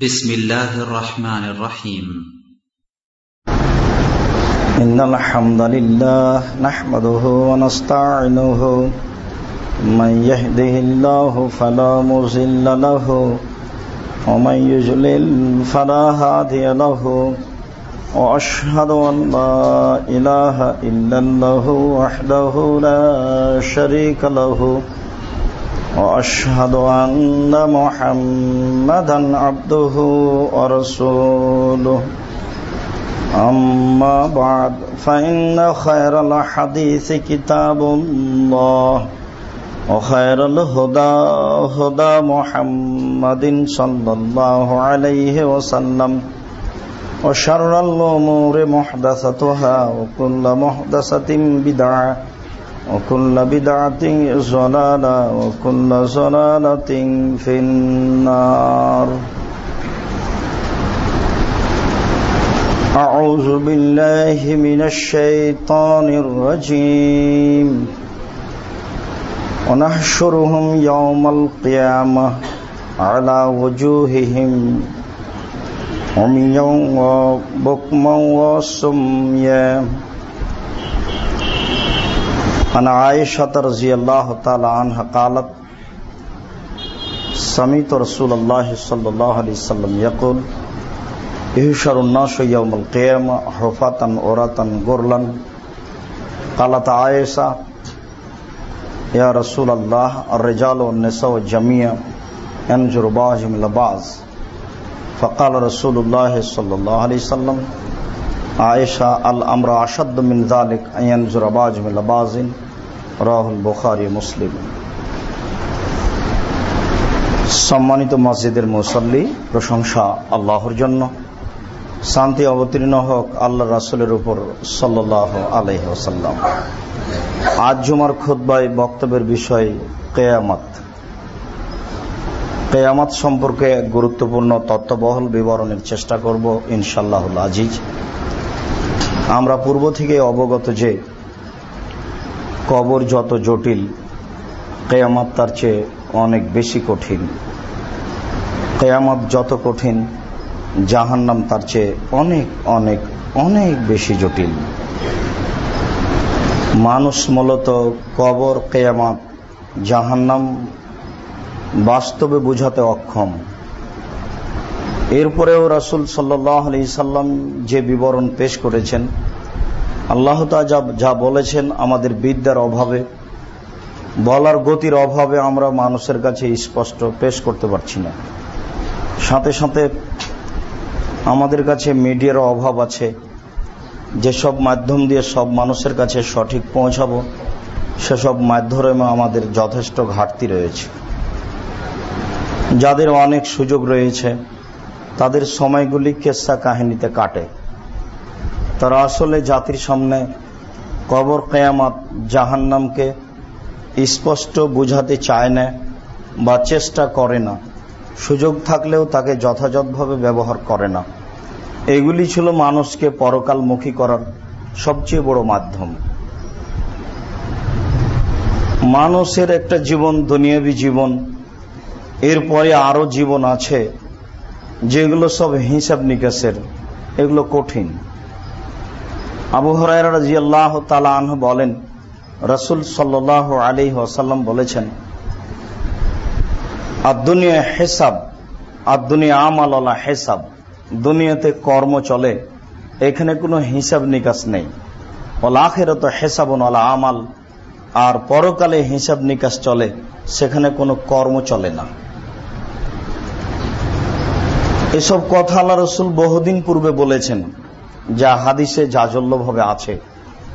بسم الله الرحمن الرحيم إن الحمد لله نحمده ونستعينه من يهده الله فلا مضل له ومن يضلل فلا هادي له وأشهد أن لا إله إلا الله وحده لا شريك له۔ وأشهد وأشهد أن محمدا عبده ورسوله. أما بعد، فإن خير الحديث كتاب الله، وخير الهدى، هدى محمد صلى الله عليه وسلم، وشر الأمور محدثتها، وكل محدثة بدعة. وكل بدعة ضلالة وكل ضلالة في النار. أعوذ بالله من الشيطان الرجيم. ونحشرهم يوم القيامة على وجوههم عميا وبكما وصميا عن عائشة رضی اللہ تعالی عنہ قالت سمیت رسول اللہ صلی اللہ علیہ وسلم یقول احشر الناس یوم القیم حفتا عورتا گرلا قالت عائشة، یا رسول اللہ، الرجال والنساء جمیع انجر باجم لبعض۔ فقال رسول اللہ صلی اللہ علیہ وسلم আয়েশা আল আমরা আসাদ মিন জালিক আয়ানজুর আবাজ মিল আবাজিন রাহুল বুখারি, মুসলিম। সম্মানিত মসজিদের মুসল্লি, প্রশংসা আল্লাহর জন্য। শান্তি অবতীর্ণ হোক আল্লাহ রাসুলের উপর সাল্লাহ আলহ্লাম আজ জুমার খুদ্ায় বক্তব্যের বিষয় কেয়ামত। কেয়ামত সম্পর্কে গুরুত্বপূর্ণ তত্ত্ববহল বিবরণের চেষ্টা করব ইনশাল্লাহুল আজিজ। আমরা পূর্ব থেকে অবগত যে কবর যত জটিল, কেয়ামত তার চেয়ে অনেক বেশি কঠিন। কেয়ামত যত কঠিন, জাহান্নাম তার চেয়ে অনেক অনেক অনেক বেশি জটিল। মানুষ মূলত কবর, কেয়ামত, জাহান্নাম বাস্তবে বুঝাতে অক্ষম। এরপরেও রাসুল সাল্লাহ আলি সাল্লাম যে বিবরণ পেশ করেছেন, আল্লাহ যা বলেছেন আমাদের বিদ্যার অভাবে, বলার গতির অভাবে আমরা মানুষের কাছে স্পষ্ট পেশ করতে পারছি না। সাথে সাথে আমাদের কাছে মিডিয়ার অভাব আছে যেসব মাধ্যম দিয়ে সব মানুষের কাছে সঠিক পৌঁছাবো, সেসব মাধ্যমে আমাদের যথেষ্ট ঘাটতি রয়েছে। যাদের অনেক সুযোগ রয়েছে তাদের সময়গুলি কেসা কাহিনীতে কাটে। তারা আসলে জাতির সামনে কবর, কেয়ামত, জাহান্নামকে স্পষ্ট বুঝাতে চায় না বা চেষ্টা করে না। সুযোগ থাকলেও তাকে যথাযথভাবে ব্যবহার করে না। এগুলি ছিল মানুষকে পরকালমুখী করার সবচেয়ে বড় মাধ্যম। মানুষের একটা জীবন, দুনিয়াবী জীবন, এরপরে আরও জীবন আছে। যেগুলো সব হিসাব নিকাশের, এগুলো কঠিন। আবু হরাইরাজিয়াল্লাহ তালাহ বলেন, রসুল সাল্লাহ আলী ওসাল্লাম বলেছেন আর দুনিয়া হেসাব আর দুনিয়া আমাল হেসাব। দুনিয়াতে কর্ম চলে, এখানে কোনো হিসাব নিকাশ নেই। ওলাখেরত হেসাবন ওলা আমাল। আর পরকালে হিসাব নিকাশ চলে, সেখানে কোনো কর্ম চলে না। এসব কথা আল্লাহ রসুল বহুদিন পূর্বে বলেছেন, যা হাদিসে জাজল্যভাবে আছে।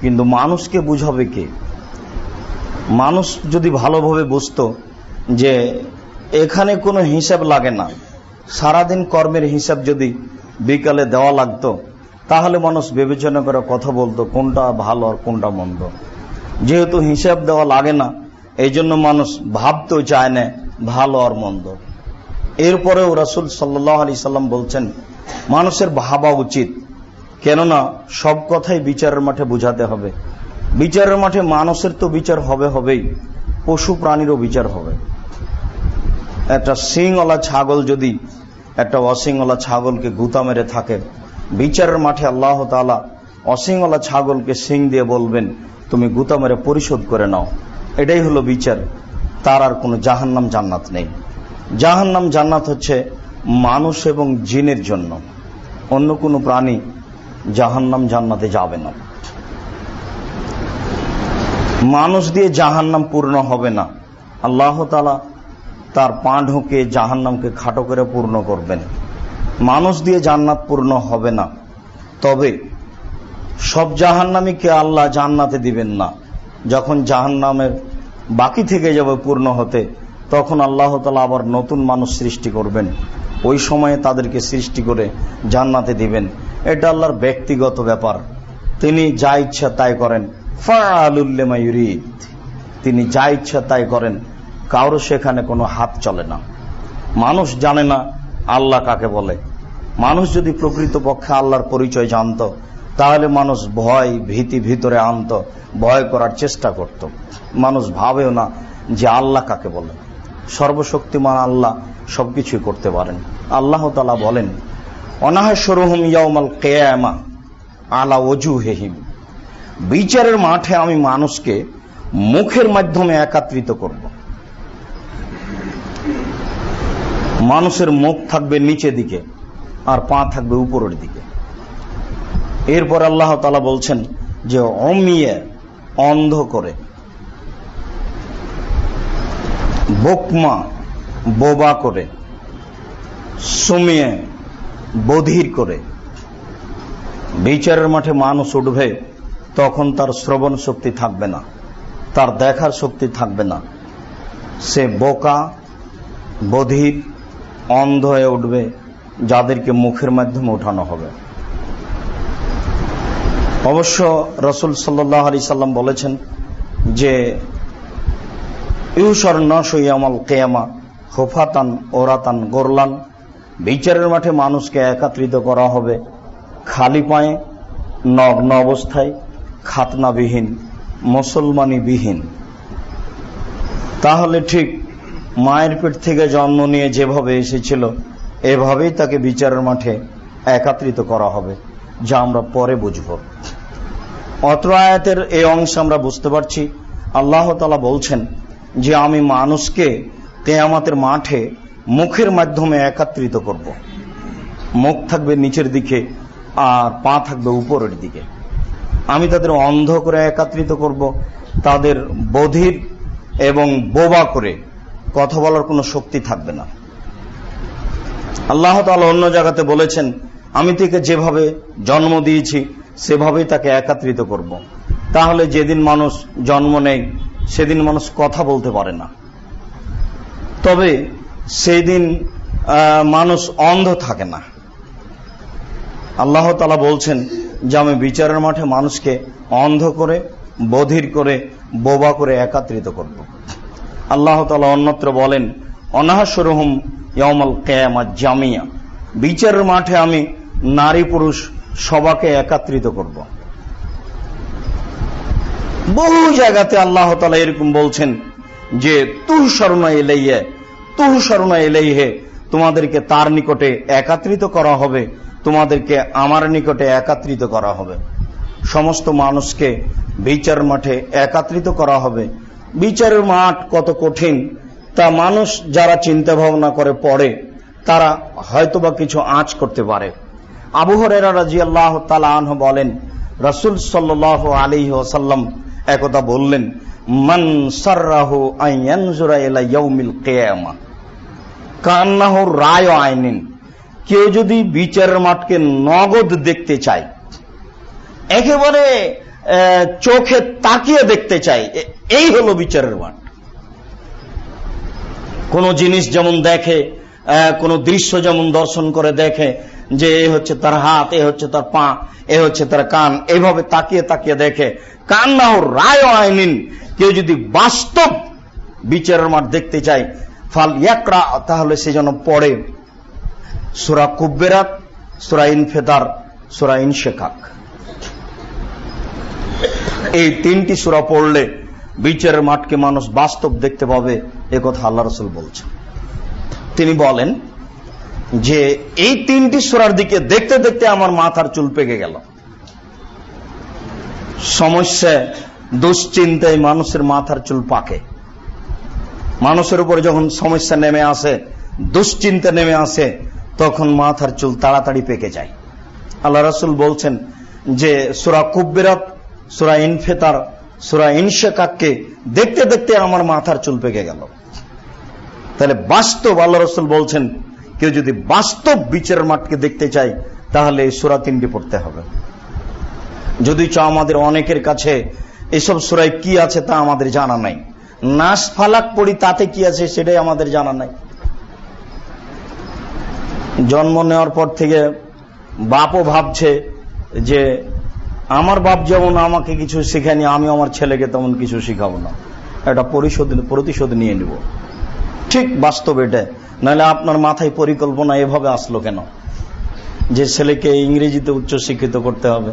কিন্তু মানুষকে বুঝাবে কে? মানুষ যদি ভালোভাবে বুঝত যে এখানে কোনো হিসাব লাগে না, সারাদিন কর্মের হিসাব যদি বিকালে দেওয়া লাগতো, তাহলে মানুষ বিবেচনা করে কথা বলতো, কোনটা ভালো আর কোনটা মন্দ। যেহেতু হিসাব দেওয়া লাগে না এই জন্য মানুষ ভাবতেও চায় না ভালো আর মন্দ। এরপরেও রাসুল সাল্লাহ আলি সাল্লাম বলছেন, মানুষের ভাবা উচিত। কেননা সব কথাই বিচারের মাঠে বুঝাতে হবে। বিচারের মাঠে মানুষের তো বিচার হবে হবেই, পশু প্রাণীরও বিচার হবে। একটা সিংওয়ালা ছাগল যদি, একটা অসিংওয়ালা ছাগলকে গুতা মেরে থাকে, বিচারের মাঠে আল্লাহ তালা অসিংওয়ালা ছাগলকে সিং দিয়ে বলবেন, তুমি গুতা মেরে পরিশোধ করে নাও। এটাই হলো বিচার। তার আর কোনো জাহান্নাম জান্নাত নেই। জাহান্নাম জান্নাত হচ্ছে মানুষ এবং জিনের জন্য। অন্য কোনো প্রাণী জাহান্নাম জান্নাতে যাবে না। মানুষ দিয়ে জাহান্নাম পূর্ণ হবে না। আল্লাহ তালা তার পা ঢুকে জাহান্নামকে খাটো করে পূর্ণ করবেন। মানুষ দিয়ে জান্নাত পূর্ণ হবে না। তবে সব জাহান্নামীকে আল্লাহ জান্নাতে দিবেন না। যখন জাহান্নামের বাকি থেকে যাবে পূর্ণ হতে তখন আল্লাহ তালা আবার নতুন মানুষ সৃষ্টি করবেন। ওই সময়ে তাদেরকে সৃষ্টি করে জান্নাতে দিবেন। এটা আল্লাহর ব্যক্তিগত ব্যাপার। তিনি যা ইচ্ছা তাই করেন। তিনি যা ইচ্ছা তাই করেন। কারও সেখানে কোনো হাত চলে না। মানুষ জানে না আল্লাহ কাকে বলে। মানুষ যদি প্রকৃত পক্ষে আল্লাহর পরিচয় জানত, তাহলে মানুষ ভয় ভীতি ভিতরে আনত, ভয় করার চেষ্টা করত। মানুষ ভাবেও না যে আল্লাহ কাকে বলে। সর্বশক্তিমান আল্লাহ সবকিছুই করতে পারেন। আল্লাহ তালা বলেন, অনাহসরুহম ইয়ামাল কেয়ামা আলা অজু হেহিম বিচারের মাঠে আমি মানুষকে মুখের মাধ্যমে একাত্রিত করব। মানুষের মুখ থাকবে নিচে দিকে আর পা থাকবে উপরের দিকে। এরপর আল্লাহ তালা বলছেন যে অমিয়ে অন্ধ করে বোকমা, বোবা করে, সুমিয়ে, বধির করে। বিচারের মাঠে মানুষ উঠবে, তখন তার শ্রবণ শক্তি থাকবে না, তার দেখার শক্তি থাকবে না। সে বোকা, বধির, অন্ধ হয়ে উঠবে, যাদেরকে মুখের মাধ্যমে উঠানো হবে। অবশ্য রসুল সাল্লাহ আলি সাল্লাম বলেছেন যে ইউসর নসইয়ামাল কেয়ামা, হোফাতান, ওরাতান, গোরলান। বিচারের মাঠে মানুষকে একত্রিত করা হবে খালি পায়ে, নগ্ন অবস্থায়, খাতনাবিহীন, মুসলমানিবিহীন। তাহলে ঠিক মায়ের পেট থেকে জন্ম নিয়ে যেভাবে এসেছিল, এভাবেই তাকে বিচারের মাঠে একাত্রিত করা হবে, যা আমরা পরে বুঝব। অত্র আয়াতের এই অংশ আমরা বুঝতে পারছি। আল্লাহ তালা বলছেন যে আমি মানুষকে কেয়ামাতের মাঠে মুখের মাধ্যমে একাত্রিত করব। মুখ থাকবে নিচের দিকে আর পা থাকবে উপরের দিকে আমি তাদের অন্ধ করে একাত্রিত করব, তাদের বধির এবং বোবা করে কথা বলার কোনো শক্তি থাকবে না আল্লাহ তালা অন্য জায়গাতে বলেছেন, আমি তাকে যেভাবে জন্ম দিয়েছি, সেভাবেই তাকে একাত্রিত করব। তাহলে যেদিন মানুষ জন্ম নেই সেদিন মানুষ কথা বলতে পারে না। তবে সেই দিন মানুষ অন্ধ থাকে না। আল্লাহ তালা বলছেন যে, আমি বিচারের মাঠে মানুষকে অন্ধ করে, বধির করে, বোবা করে একাত্রিত করব। আল্লাহ তালা অন্যত্র বলেন, অনাহাসরহম ইয়মাল কেয়ামা জামিয়া। বিচারের মাঠে আমি নারী পুরুষ সবাকে একাত্রিত করব। বহু জায়গাতে আল্লাহ তালা এরকম বলছেন যে, তুহ স্মরণা এলাইয়ে তুহ স্মরণা এলাইহে তোমাদেরকে তার নিকটে একাত্রিত করা হবে, তোমাদেরকে আমার নিকটে একাত্রিত করা হবে। সমস্ত মানুষকে বিচার মাঠে একাত্রিত করা হবে। বিচারের মাঠ কত কঠিন, তা মানুষ যারা চিন্তা ভাবনা করে পড়ে, তারা হয়তোবা কিছু আঁচ করতে পারে। আবুহরেরা রাজি আল্লাহ তালাহ বলেন, রসুল সাল্লাহ আলী ওসাল্লাম একথা বললেন, মন সর্রাহু আইয়ানজুরা রায় আইনিন। কেউ যদি বিচারের মাঠকে নগদ দেখতে চায়, একেবারে চোখে তাকিয়ে দেখতে চাই এই হলো বিচারের মাঠ। কোন জিনিস যেমন দেখে কোন দৃশ্য যেমন দর্শন করে দেখে যে এ হচ্ছে তার হাত, এ হচ্ছে তার পা, এ হচ্ছে তার কান, এইভাবে তাকিয়ে তাকিয়ে দেখে কান না রায় আইনিন। কেউ যদি বাস্তব বিচারের মাঠ দেখতে চায়, ফাল ইয়াকরা, তাহলে সে যেন পড়ে। সুরা কুব্বেরাত, সুরা সুরা এই তিনটি সুরা পড়লে বিচারের মাঠকে মানুষ বাস্তব দেখতে পাবে, এ কথা আল্লাহ রসুল বলছেন। তিনি বলেন যে, এই তিনটি সোরার দিকে দেখতে দেখতে আমার মাথার চুল পেকে গেল। সমস্যা, দুশ্চিন্তায় মানুষের মাথার চুল পাকে। মানুষের উপরে যখন সমস্যা নেমে আসে, দুশ্চিন্তা নেমে আসে, তখন মাথার চুল তাড়াতাড়ি পেকে যায়। আল্লাহ রাসুল বলছেন যে, সুরা কুব্বেরাত, সুরা ইনফেতার, সুরা ইনশেকাককে দেখতে দেখতে আমার মাথার চুল পেকে গেল। তাহলে বাস্তব আল্লাহ রসুল বলছেন, কেউ যদি বাস্তব বিচারের মাঠকে দেখতে চায়, তাহলে এই সুরা তিনটি পড়তে হবে। যদি চ আমাদের অনেকের কাছে এসব সুরায় কি আছে তা আমাদের জানা নাই। নাস ফালাক পড়ি তাতে কি আছে সেটাই আমাদের জানা নাই। জন্ম নেওয়ার পর থেকে বাপও ভাবছে যে আমার বাপ যেমন আমাকে কিছু শেখায়নি আমি আমার ছেলেকে তেমন কিছু শিখাবো না। এটা পরিশোধ প্রতিশোধ নিয়ে নিব। ঠিক বাস্তব এটা। নাহলে আপনার মাথায় পরিকল্পনা এভাবে আসলো কেন? যে ছেলেকে ইংরেজিতে উচ্চ শিক্ষিত করতে হবে।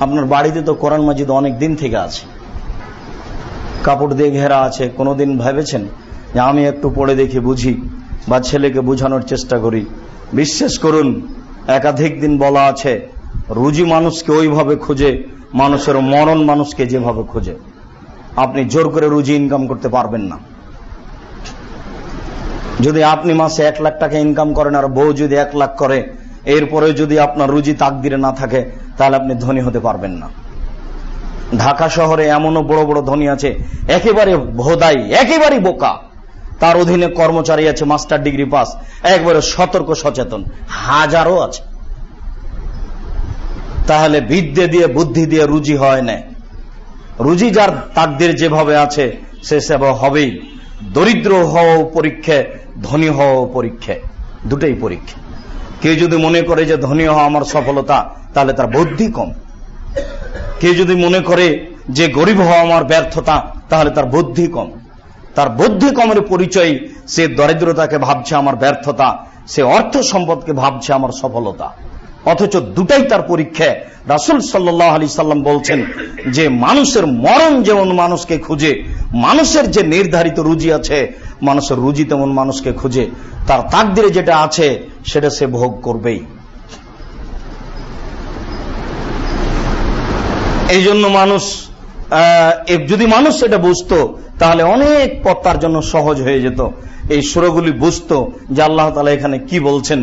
আপনার বাড়িতে তো কোরআন মাজিদ অনেক দিন থেকে আছে। কাপড় দিয়ে ঘেরা আছে, কোনোদিন ভেবেছেন? যে আমি একটু পড়ে দেখে বুঝি বা ছেলেকে বুঝানোর চেষ্টা করি। বিশ্বাস করুন, একাধিক দিন বলা আছে, রুজি মানুষকে ওইভাবে খুঁজে, মানুষের মরণ মানুষকে যেভাবে খুঁজে। আপনি জোর করে রুজি ইনকাম করতে পারবেন না। যদি আপনি মাসে এক লাখ টাকা ইনকাম করেন আর বউ যদি এক লাখ করে এরপরে যদি আপনার রুজি তাকদিরে না থাকে, তাহলে আপনি ধনী হতে পারবেন না। ঢাকা শহরে এমনও বড় বড় ধনী আছে, একেবারে ভোদাই, একেবারে বোকা। তার অধীনে কর্মচারী আছে, মাস্টার ডিগ্রি পাস, একবারে সতর্ক সচেতন হাজারও আছে। তাহলে বিদ্যে দিয়ে, বুদ্ধি দিয়ে রুজি হয় না। রুজি যার তাকদের যেভাবে আছে, সে সেবা হবেই। দরিদ্র হওয়া পরীক্ষা ধনী হওয়া পরীক্ষা দুটাই পরীক্ষা। কেউ যদি মনে করে যে ধনী হওয়া আমার সফলতা, তাহলে তার বুদ্ধি কম। কেউ যদি মনে করে যে গরিব হওয়া আমার ব্যর্থতা, তাহলে তার বুদ্ধি কম। তার বুদ্ধি কমের পরিচয় সে দরিদ্রতাকে ভাবছে আমার ব্যর্থতা, সে অর্থ সম্পদকে ভাবছে আমার সফলতা। অথচ দুটাই তার পরীক্ষা রাসুল সাল্লাহ আলি সাল্লাম বলছেন যে, মানুষের মরণ যেমন মানুষকে খুঁজে, মানুষের যে নির্ধারিত রুজি আছে, মানুষের রুজি তেমন মানুষকে খুঁজে। তার তাকদিরে যেটা আছে, সেটা সে ভোগ করবেই। এই জন্য মানুষ যদি মানুষ সেটা বুঝতো, তাহলে অনেক পথ তার জন্য সহজ হয়ে যেত। এই সুরগুলি বুঝতো যে আল্লাহ তালা এখানে কি বলছেন,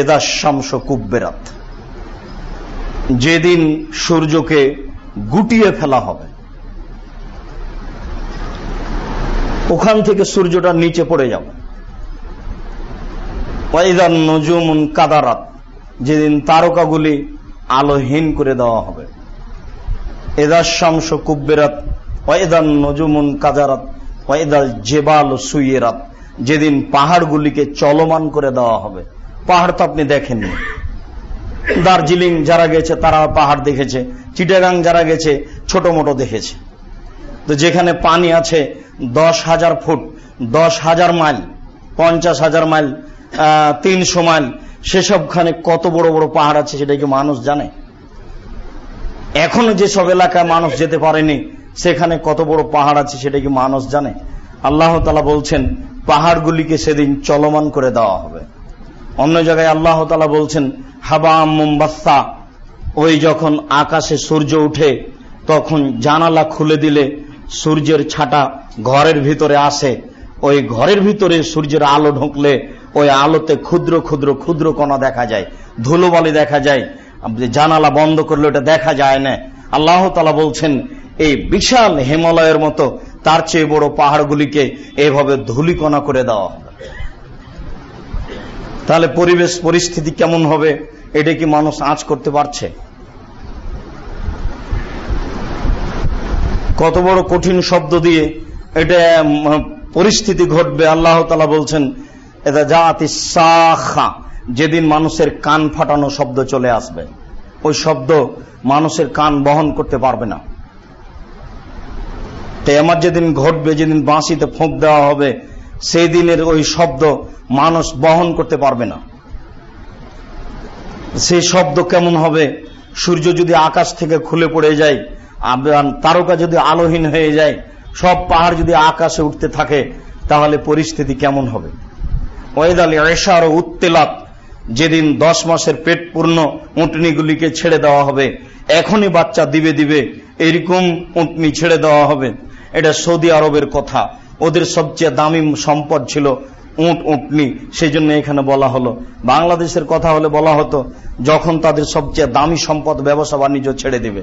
এদা শামস কুব্বেরাত। যেদিন সূর্যকে গুটিয়ে ফেলা হবে, ওখান থেকে সূর্যটা নিচে পড়ে যাবে। নজুমুন কাদারাত, যেদিন তারকাগুলি আলোহীন করে দেওয়া হবে। এদার শামস কুব্বেরাত ওয়েদান নজুমুন কাজারাত ওয়েদাল জেবাল সুইয়েরাত। যেদিন পাহাড়গুলিকে চলমান করে দেওয়া হবে। পাহাড় তো আপনি দেখেননি। দার্জিলিং যারা গেছে তারা পাহাড় দেখেছে। চিটাগাং যারা গেছে ছোট মোটো দেখেছে। তো যেখানে পানি আছে, দশ হাজার ফুট, দশ হাজার মাইল, পঞ্চাশ হাজার মাইল তিনশো মাইল, সেসবখানে কত বড় বড় পাহাড় আছে সেটা কি মানুষ জানে? এখনও যেসব এলাকায় মানুষ যেতে পারেনি, সেখানে কত বড় পাহাড় আছে সেটা কি মানুষ জানে? আল্লাহ তালা বলছেন, পাহাড়গুলিকে সেদিন চলমান করে দেওয়া হবে। অন্য জায়গায় আল্লাহ তালা বলছেন, হাবা মুম্বাস্তা ওই যখন আকাশে সূর্য উঠে, তখন জানালা খুলে দিলে সূর্যের ছাটা ঘরের ভিতরে আসে। ওই ঘরের ভিতরে সূর্যের আলো ঢুকলে, ওই আলোতে ক্ষুদ্র ক্ষুদ্র ক্ষুদ্র কণা দেখা যায়, ধুলোবালি দেখা যায় জানালা বন্ধ করলে ওটা দেখা যায় না। আল্লাহ তালা বলছেন, এই বিশাল হিমালয়ের মতো, তার চেয়ে বড় পাহাড়গুলিকে এভাবে ধুলিকণা করে দেওয়া তাহলে পরিবেশ, পরিস্থিতি কেমন হবে? এটা কি মানুষ আঁচ করতে পারছে? কত বড় কঠিন শব্দ দিয়ে এটা পরিস্থিতি ঘটবে। আল্লাহ বলছেন এটা জাতি সাখা। যেদিন মানুষের কান ফাটানো শব্দ চলে আসবে, ওই শব্দ মানুষের কান বহন করতে পারবে না। আমার যেদিন ঘটবে, যেদিন বাঁশিতে ফোঁক দেওয়া হবে সেই দিনের ওই শব্দ মানুষ বহন করতে পারবে না। সেই শব্দ কেমন হবে? সূর্য যদি আকাশ থেকে খুলে পড়ে যায় তারকা যদি আলোহীন হয়ে যায়, সব পাহাড় যদি আকাশে উঠতে থাকে, তাহলে পরিস্থিতি কেমন হবে? ওয়েদালি এশার উত্তেলাত যেদিন দশ মাসের পেট পূর্ণ উঁটনিগুলিকে ছেড়ে দেওয়া হবে, এখনই বাচ্চা দিবে দিবে এরকম উঁটনি ছেড়ে দেওয়া হবে। এটা সৌদি আরবের কথা। ওদের সবচেয়ে দামি সম্পদ ছিল উঁট উঁটনি। সেই জন্য এখানে বলা হলো। বাংলাদেশের কথা হলে বলা হতো, যখন তাদের সবচেয়ে দামি সম্পদ ব্যবসা বাণিজ্য ছেড়ে দিবে।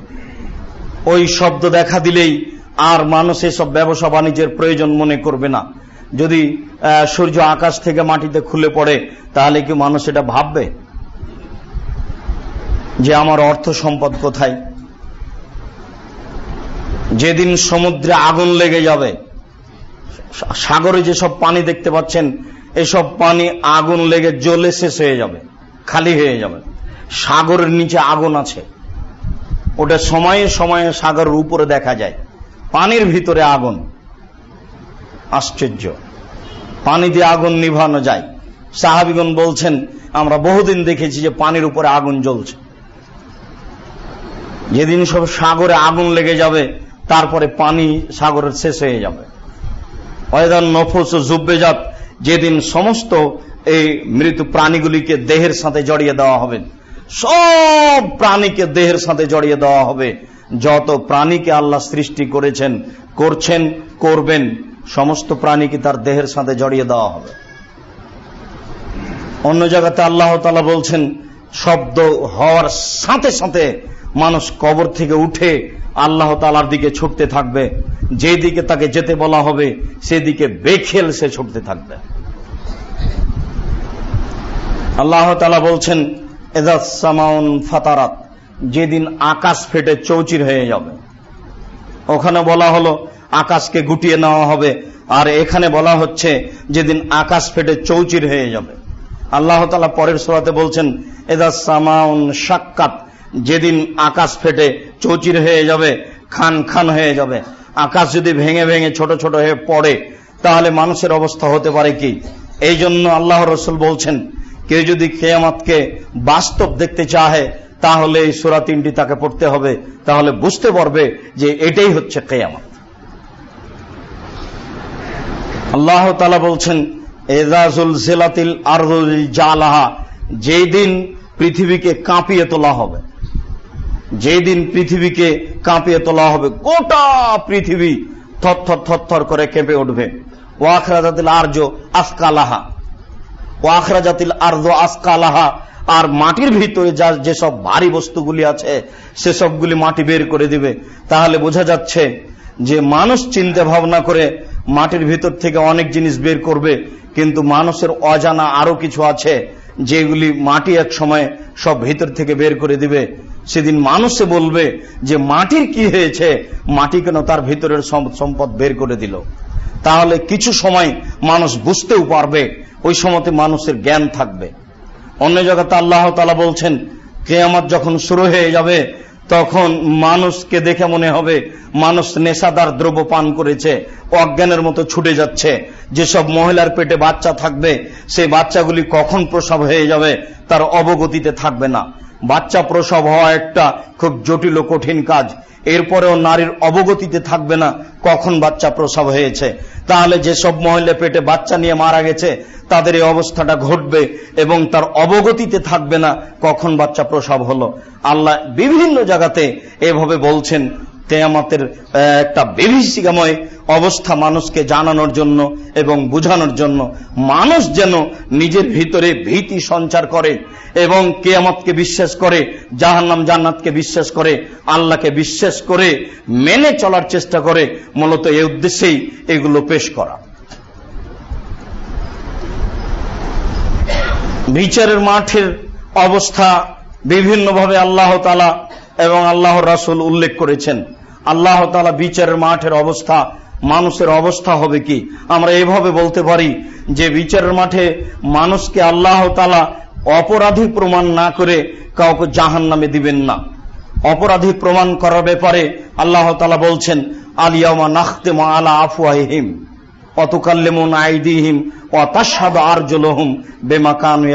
ওই শব্দ দেখা দিলেই আর মানুষ এসব ব্যবসা বাণিজ্যের প্রয়োজন মনে করবে না। যদি সূর্য আকাশ থেকে মাটিতে খুলে পড়ে, তাহলে কি মানুষ এটা ভাববে? যে আমার অর্থ সম্পদ কোথায়? যেদিন সমুদ্রে আগুন লেগে যাবে, সাগরে যেসব পানি দেখতে পাচ্ছেন, এসব পানি আগুন লেগে জ্বলে শেষ হয়ে যাবে, খালি হয়ে যাবে। সাগরের নিচে আগুন আছে। ওটা সময়ে সময়ে সাগরের উপরে দেখা যায়। পানির ভিতরে আগুন। আশ্চর্য। পানি দিয়ে আগুন নিভানো যায়। সাহাবিগণ বলছেন, আমরা বহুদিন দেখেছি যে পানির উপরে আগুন জ্বলছে। যেদিন সব সাগরে আগুন লেগে যাবে, তারপরে পানি সাগরের শেষ হয়ে যাবে। অয়দান নফস ও জুব্বেজাত, যেদিন সমস্ত এই মৃত প্রাণীগুলিকে দেহের সাথে জড়িয়ে দেওয়া হবে, সব প্রাণীকে দেহের সাথে জড়িয়ে দেওয়া হবে। যত প্রাণীকে আল্লাহ সৃষ্টি করেছেন, করছেন, করবেন সমস্ত প্রাণীকে তার দেহের সাথে জড়িয়ে দেওয়া হবে। অন্য জায়গাতে আল্লাহ তালা বলছেন, শব্দ হওয়ার সাথে সাথে মানুষ কবর থেকে উঠে আল্লাহ তালার দিকে ছুটতে থাকবে। যে দিকে তাকে যেতে বলা হবে, সেদিকে বেখেল সে ছুটতে থাকবে। আল্লাহ তালা বলছেন এজাসামাউন ফাতারাত যেদিন আকাশ ফেটে চৌচির হয়ে যাবে। ওখানে বলা হলো আকাশকে গুটিয়ে নেওয়া হবে। আর এখানে বলা হচ্ছে, যেদিন আকাশ ফেটে চৌচির হয়ে যাবে। আল্লাহ তালা পরের সোয়াতে বলছেন, এদা সামাউন সাক্ষাৎ যেদিন আকাশ ফেটে চৌচির হয়ে যাবে, খান খান হয়ে যাবে। আকাশ যদি ভেঙে ভেঙে ছোট ছোট হয়ে পড়ে, তাহলে মানুষের অবস্থা হতে পারে কি? এই জন্য আল্লাহ রসুল বলছেন, কেউ যদি কেয়ামতকে বাস্তব দেখতে চাহে, তাহলে এই সোরা তিনটি তাকে পড়তে হবে। তাহলে বুঝতে পারবে যে এটাই হচ্ছে কেয়ামত। আল্লাহ তালা বলছেন এজাজুল জেলাতিল আরজুল জালাহা যেই দিন পৃথিবীকে কাঁপিয়ে তোলা হবে, যেই দিন পৃথিবীকে কাঁপিয়ে তোলা হবে, গোটা পৃথিবী থর থর করে কেঁপে উঠবে। ওয়াখরাজাতিল আর্য আসকালাহা ওয়াখরাজাতিল আর্য আসকালাহা আর মাটির ভিতরে যা যেসব ভারী বস্তুগুলি আছে, সেসবগুলি মাটি বের করে দিবে। তাহলে বোঝা যাচ্ছে যে মানুষ চিন্তা ভাবনা করে মাটির ভিতর থেকে অনেক জিনিস বের করবে, কিন্তু মানুষের অজানা আরও কিছু আছে, যেগুলি মাটি এক সময় সব ভিতর থেকে বের করে দিবে। সেদিন মানুষে বলবে যে, মাটির কি হয়েছে? মাটি কেন তার ভিতরের সম্পদ বের করে দিল? তাহলে কিছু সময় মানুষ বুঝতেও পারবে, ওই সময়তে মানুষের জ্ঞান থাকবে। অন্য জায়গাতে আল্লাহ তালা বলছেন, কেয়ামত যখন শুরু হয়ে যাবে তখন মানুষকে দেখে মনে হবে মানুষ নেশাদার দ্রব্য পান করেছে, অজ্ঞানের মতো ছুটে যাচ্ছে। যেসব মহিলার পেটে বাচ্চা থাকবে, সেই বাচ্চাগুলি কখন প্রসব হয়ে যাবে, তার অবগতিতে থাকবে না। বাচ্চা প্রসব হওয়া একটা খুব জটিল কঠিন কাজ। এরপরেও নারীর অবগতিতে থাকবে না কখন বাচ্চা প্রসব হয়েছে। তাহলে যেসব মহিলা পেটে বাচ্চা নিয়ে মারা গেছে, তাদের এই অবস্থাটা ঘটবে এবং তার অবগতিতে থাকবে না কখন বাচ্চা প্রসব হলো। আল্লাহ বিভিন্ন জায়গাতে এভাবে বলছেন কেয়ামতের একটা বিভীষিকাময় অবস্থা মানুষকে জানানোর জন্য এবং বুঝানোর জন্য। মানুষ যেন নিজের ভিতরে ভীতি সঞ্চার করে এবং কেয়ামতকে বিশ্বাস করে, জাহান্নাম জান্নাতকে বিশ্বাস করে, আল্লাহকে বিশ্বাস করে, মেনে চলার চেষ্টা করে, মূলত এই উদ্দেশ্যেই এগুলো পেশ করা। বিচারের মাঠের অবস্থা বিভিন্নভাবে আল্লাহ তালা এবং আল্লাহ রাসুল উল্লেখ করেছেন, আল্লাহ তালা বিচারের মাঠের অবস্থা, মানুষের অবস্থা হবে কি? আমরা এভাবে বলতে পারি যে বিচারের মাঠে মানুষকে আল্লাহ তালা অপরাধী প্রমাণ না করে কাউকে জাহান নামে দিবেন না। অপরাধী প্রমাণ করার ব্যাপারে আল্লাহ তালা বলছেন আলিয়ামা নাখতেমা আলা আফুয়াহিম অতকাল্লেমন আইদিহিম ও তাসাদ আরজলহুম বেমাকানু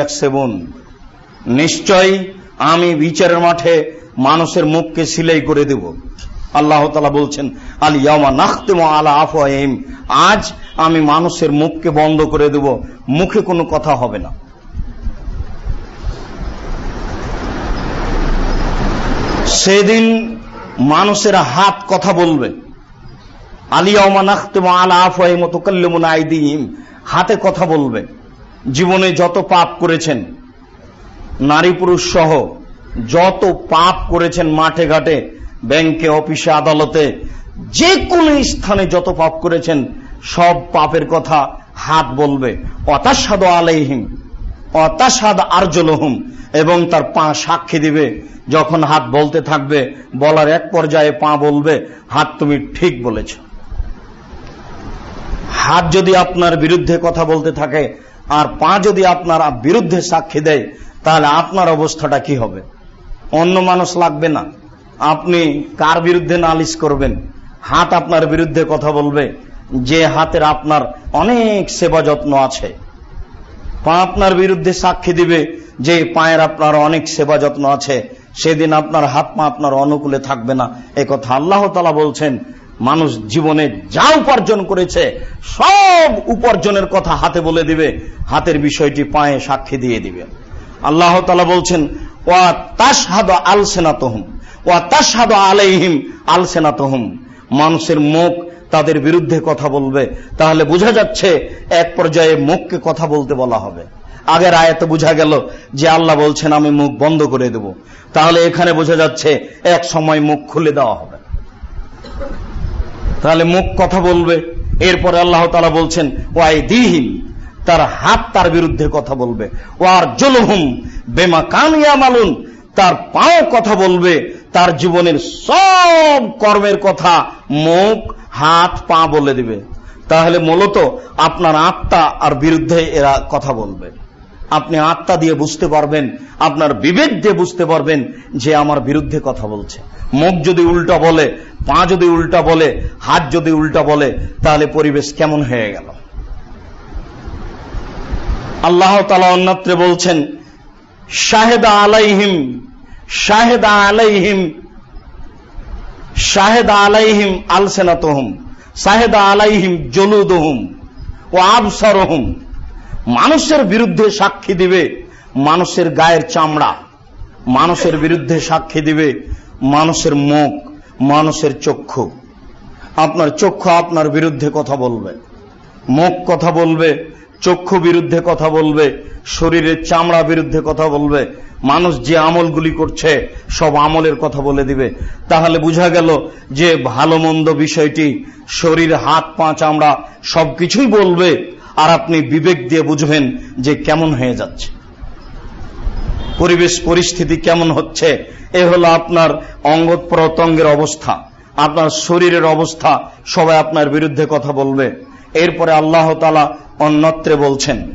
নিশ্চয়ই আমি বিচারের মাঠে মানুষের মুখকে সিলাই করে দেব। আল্লাহ তালা বলছেন, আল ইয়ামা নাখতেম আলা আফওয়াহিম। আজ আমি মানুষের মুখকে বন্ধ করে দেব। মুখে কোনো কথা হবে না। সেদিন মানুষের হাত কথা বলবে। আলিয়া নাখতেম আলা আফওয়াহিম তোকাল্লিমুন আইদিম হাতে কথা বলবে। জীবনে যত পাপ করেছেন, নারী পুরুষ সহ যত পাপ করেছেন মাঠে ঘাটে, ব্যাংকে, অফিসে, আদালতে যে কোনো স্থানে যত পাপ করেছেন, সব পাপের কথা হাত বলবে। অতাসাদ আলাইহিম অতাসাদ আর্জলহুম, এবং তার পা সাক্ষী দিবে। যখন হাত বলতে থাকবে, বলার এক পর্যায়ে পা বলবে, হাত তুমি ঠিক বলেছ। হাত যদি আপনার বিরুদ্ধে কথা বলতে থাকে, আর পা যদি আপনার বিরুদ্ধে সাক্ষী দেয়, তাহলে আপনার অবস্থাটা কি হবে? অন্য মানুষ লাগবে না। আপনি কার বিরুদ্ধে নালিশ করবেন? হাত আপনার বিরুদ্ধে কথা বলবে। যে হাতের আপনার অনেক সেবা যত্ন আছে। পা আপনার বিরুদ্ধে সাক্ষী দিবে যে পায়ের আপনার অনেক সেবা যত্ন আছে। সেদিন আপনার হাত পা আপনার অনুকূলে থাকবে না। এ কথা আল্লাহ তালা বলছেন, মানুষ জীবনে যা উপার্জন করেছে, সব উপার্জনের কথা হাতে বলে দিবে। হাতের বিষয়টি পায়ে সাক্ষী দিয়ে দিবে। আল্লাহ তালা বলছেন মানুষের মুখ তাদের বিরুদ্ধে কথা বলবে। তাহলে বোঝা যাচ্ছে এক পর্যায়ে মুখকে কথা বলতে বলা হবে। আগের আয়াতে বোঝা গেল যে আল্লাহ বলছেন, আমি মুখ বন্ধ করে দেব। তাহলে এখানে বোঝা যাচ্ছে এক সময় মুখ খুলে দেওয়া হবে। তাহলে মুখ কথা বলবে। এরপরে আল্লাহ তালা বলছেন ওয়াই দিহিম তার হাত তার বিরুদ্ধে কথা বলবে। ও আর জলহুম বেমা কানিয়া মালুন তার পাও কথা বলবে। তার জীবনের সব কর্মের কথা মুখ, হাত, পা বলে দিবে। তাহলে মূলত আপনার আত্মা আর বিরুদ্ধে এরা কথা বলবে। আপনি আত্মা দিয়ে বুঝতে পারবেন, আপনার বিবেক দিয়ে বুঝতে পারবেন যে আমার বিরুদ্ধে কথা বলছে। মুখ যদি উল্টা বলে, পা যদি উল্টা বলে, হাত যদি উল্টা বলে, তাহলে পরিবেশ কেমন হয়ে গেল? আল্লাহ তালা অন্যত্রে বলছেন, শাহেদা আলাইহিম শাহেদা আলাইহিম শাহেদা আলাইহিম আলসেনাতহম, শাহেদা আলাইহিম জলুদহম ও আবসারহম। মানুষের বিরুদ্ধে সাক্ষী দিবে মানুষের গায়ের চামড়া, মানুষের বিরুদ্ধে সাক্ষী দিবে মানুষের মুখ, মানুষের চক্ষু। আপনার চক্ষু আপনার বিরুদ্ধে কথা বলবে, মুখ কথা বলবে চক্ষু বিরুদ্ধে কথা বলবে, শরীরের চামড়া বিরুদ্ধে কথা বলবে, মানুষ যে আমলগুলি করছে, সব আমলের কথা বলে দিবে। তাহলে বোঝা গেল যে ভালো মন্দ বিষয়টি শরীর, হাত, পা, চামড়া সবকিছুই বলবে, আর আপনি বিবেক দিয়ে বুঝবেন যে কেমন হয়ে যাচ্ছে। পরিবেশ পরিস্থিতি কেমন হচ্ছে, এ হলো আপনার অঙ্গ প্রত্যঙ্গের অবস্থা। আপনার শরীরের অবস্থা, সবাই আপনার বিরুদ্ধে কথা বলবে। এরপরে আল্লাহ তালা অন্যত্রে বলছেন।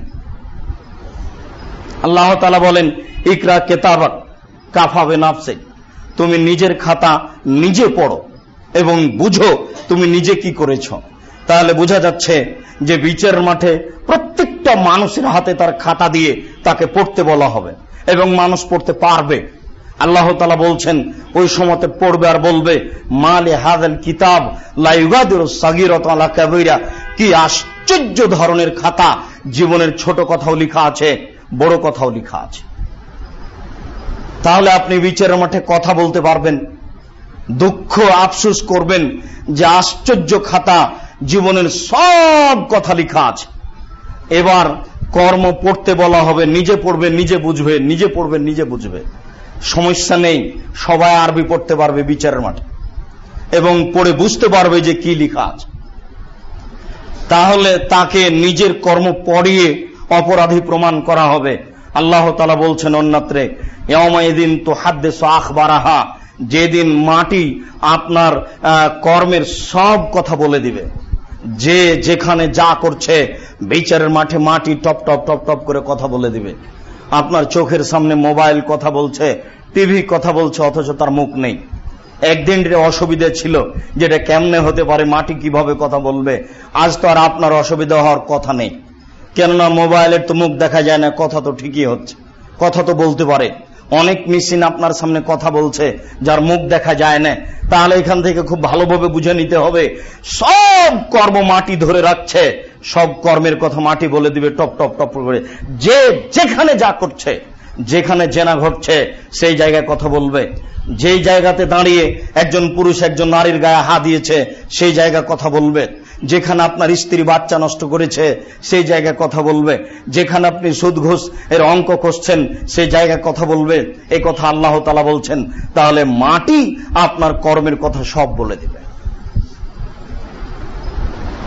আল্লাহ তালা বলেন, ইকরা কেতাবাক কাফাবে নাফসে তুমি নিজের খাতা নিজে পড়ো এবং বুঝো তুমি নিজে কি করেছ। তাহলে বোঝা যাচ্ছে যে বিচারের মাঠে প্রত্যেকটা মানুষের হাতে তার খাতা দিয়ে তাকে পড়তে বলা হবে এবং মানুষ পড়তে পারবে। আল্লাহ তালা বলছেন, ওই সময়তে পড়বে আর বলবে, মালে হাদেল কিতাব লাইগাদুর সাগিরত আলা কি আশ্চর্য ধরনের খাতা, জীবনের ছোট কথাও লিখা আছে, বড় কথাও লিখা আছে। তাহলে আপনি বিচারের মাঠে কথা বলতে পারবেন, দুঃখ আফসুস করবেন যে আশ্চর্য খাতা, জীবনের সব কথা লিখা আছে। এবার কর্ম পড়তে বলা হবে, নিজে পড়বে, নিজে বুঝবে, নিজে পড়বে, নিজে বুঝবে। সমস্যা নেই, সবাই আরবি পড়তে পারবে বিচারের মাঠে। এবং পড়ে বুঝতে পারবে যে কি লিখা আছে। তাহলে তাকে নিজের কর্ম পড়িয়ে অপরাধী প্রমাণ করা হবে। আল্লাহ তালা বলছেন, অন্যত্রে এদিন তো হাদ্দেশ আখবারাহা, যেদিন মাটি আপনার কর্মের সব কথা বলে দিবে। যে যেখানে যা করছে, বিচারের মাঠে মাটি টপ টপ টপ টপ করে কথা বলে দিবে। আপনার চোখের সামনে মোবাইল কথা বলছে, টিভি কথা বলছে, অথচ তার মুখ নেই। একদিন অসুবিধা ছিল, যেটা কেমনে হতে পারে, মাটি কীভাবে কথা বলবে, আজ তো আর আপনার অসুবিধা হওয়ার কথা নেই। কেননা মোবাইলের তো মুখ দেখা যায় না, কথা তো ঠিকই হচ্ছে, কথা তো বলতে পারে। অনেক মেশিন আপনার সামনে কথা বলছে, যার মুখ দেখা যায় না। তাহলে এখান থেকে খুব ভালোভাবে বুঝে নিতে হবে, সব কর্ম মাটি ধরে রাখছে। সব কর্মের কথা মাটি বলে দিবে, টপ টপ টপ করে। যে যেখানে যা করছে, যেখানে জেনা ঘটছে, সেই জায়গায় কথা বলবে। যেই জায়গাতে দাঁড়িয়ে একজন পুরুষ একজন নারীর গায়ে হা দিয়েছে, সেই জায়গায় কথা বলবে। যেখানে আপনার স্ত্রী বাচ্চা নষ্ট করেছে, সেই জায়গায় কথা বলবে। যেখানে আপনি সুদ ঘোষ এর অঙ্ক কষছেন সেই জায়গায় কথা বলবে। এই কথা আল্লাহ তালা বলছেন। তাহলে মাটি আপনার কর্মের কথা সব বলে দেবে।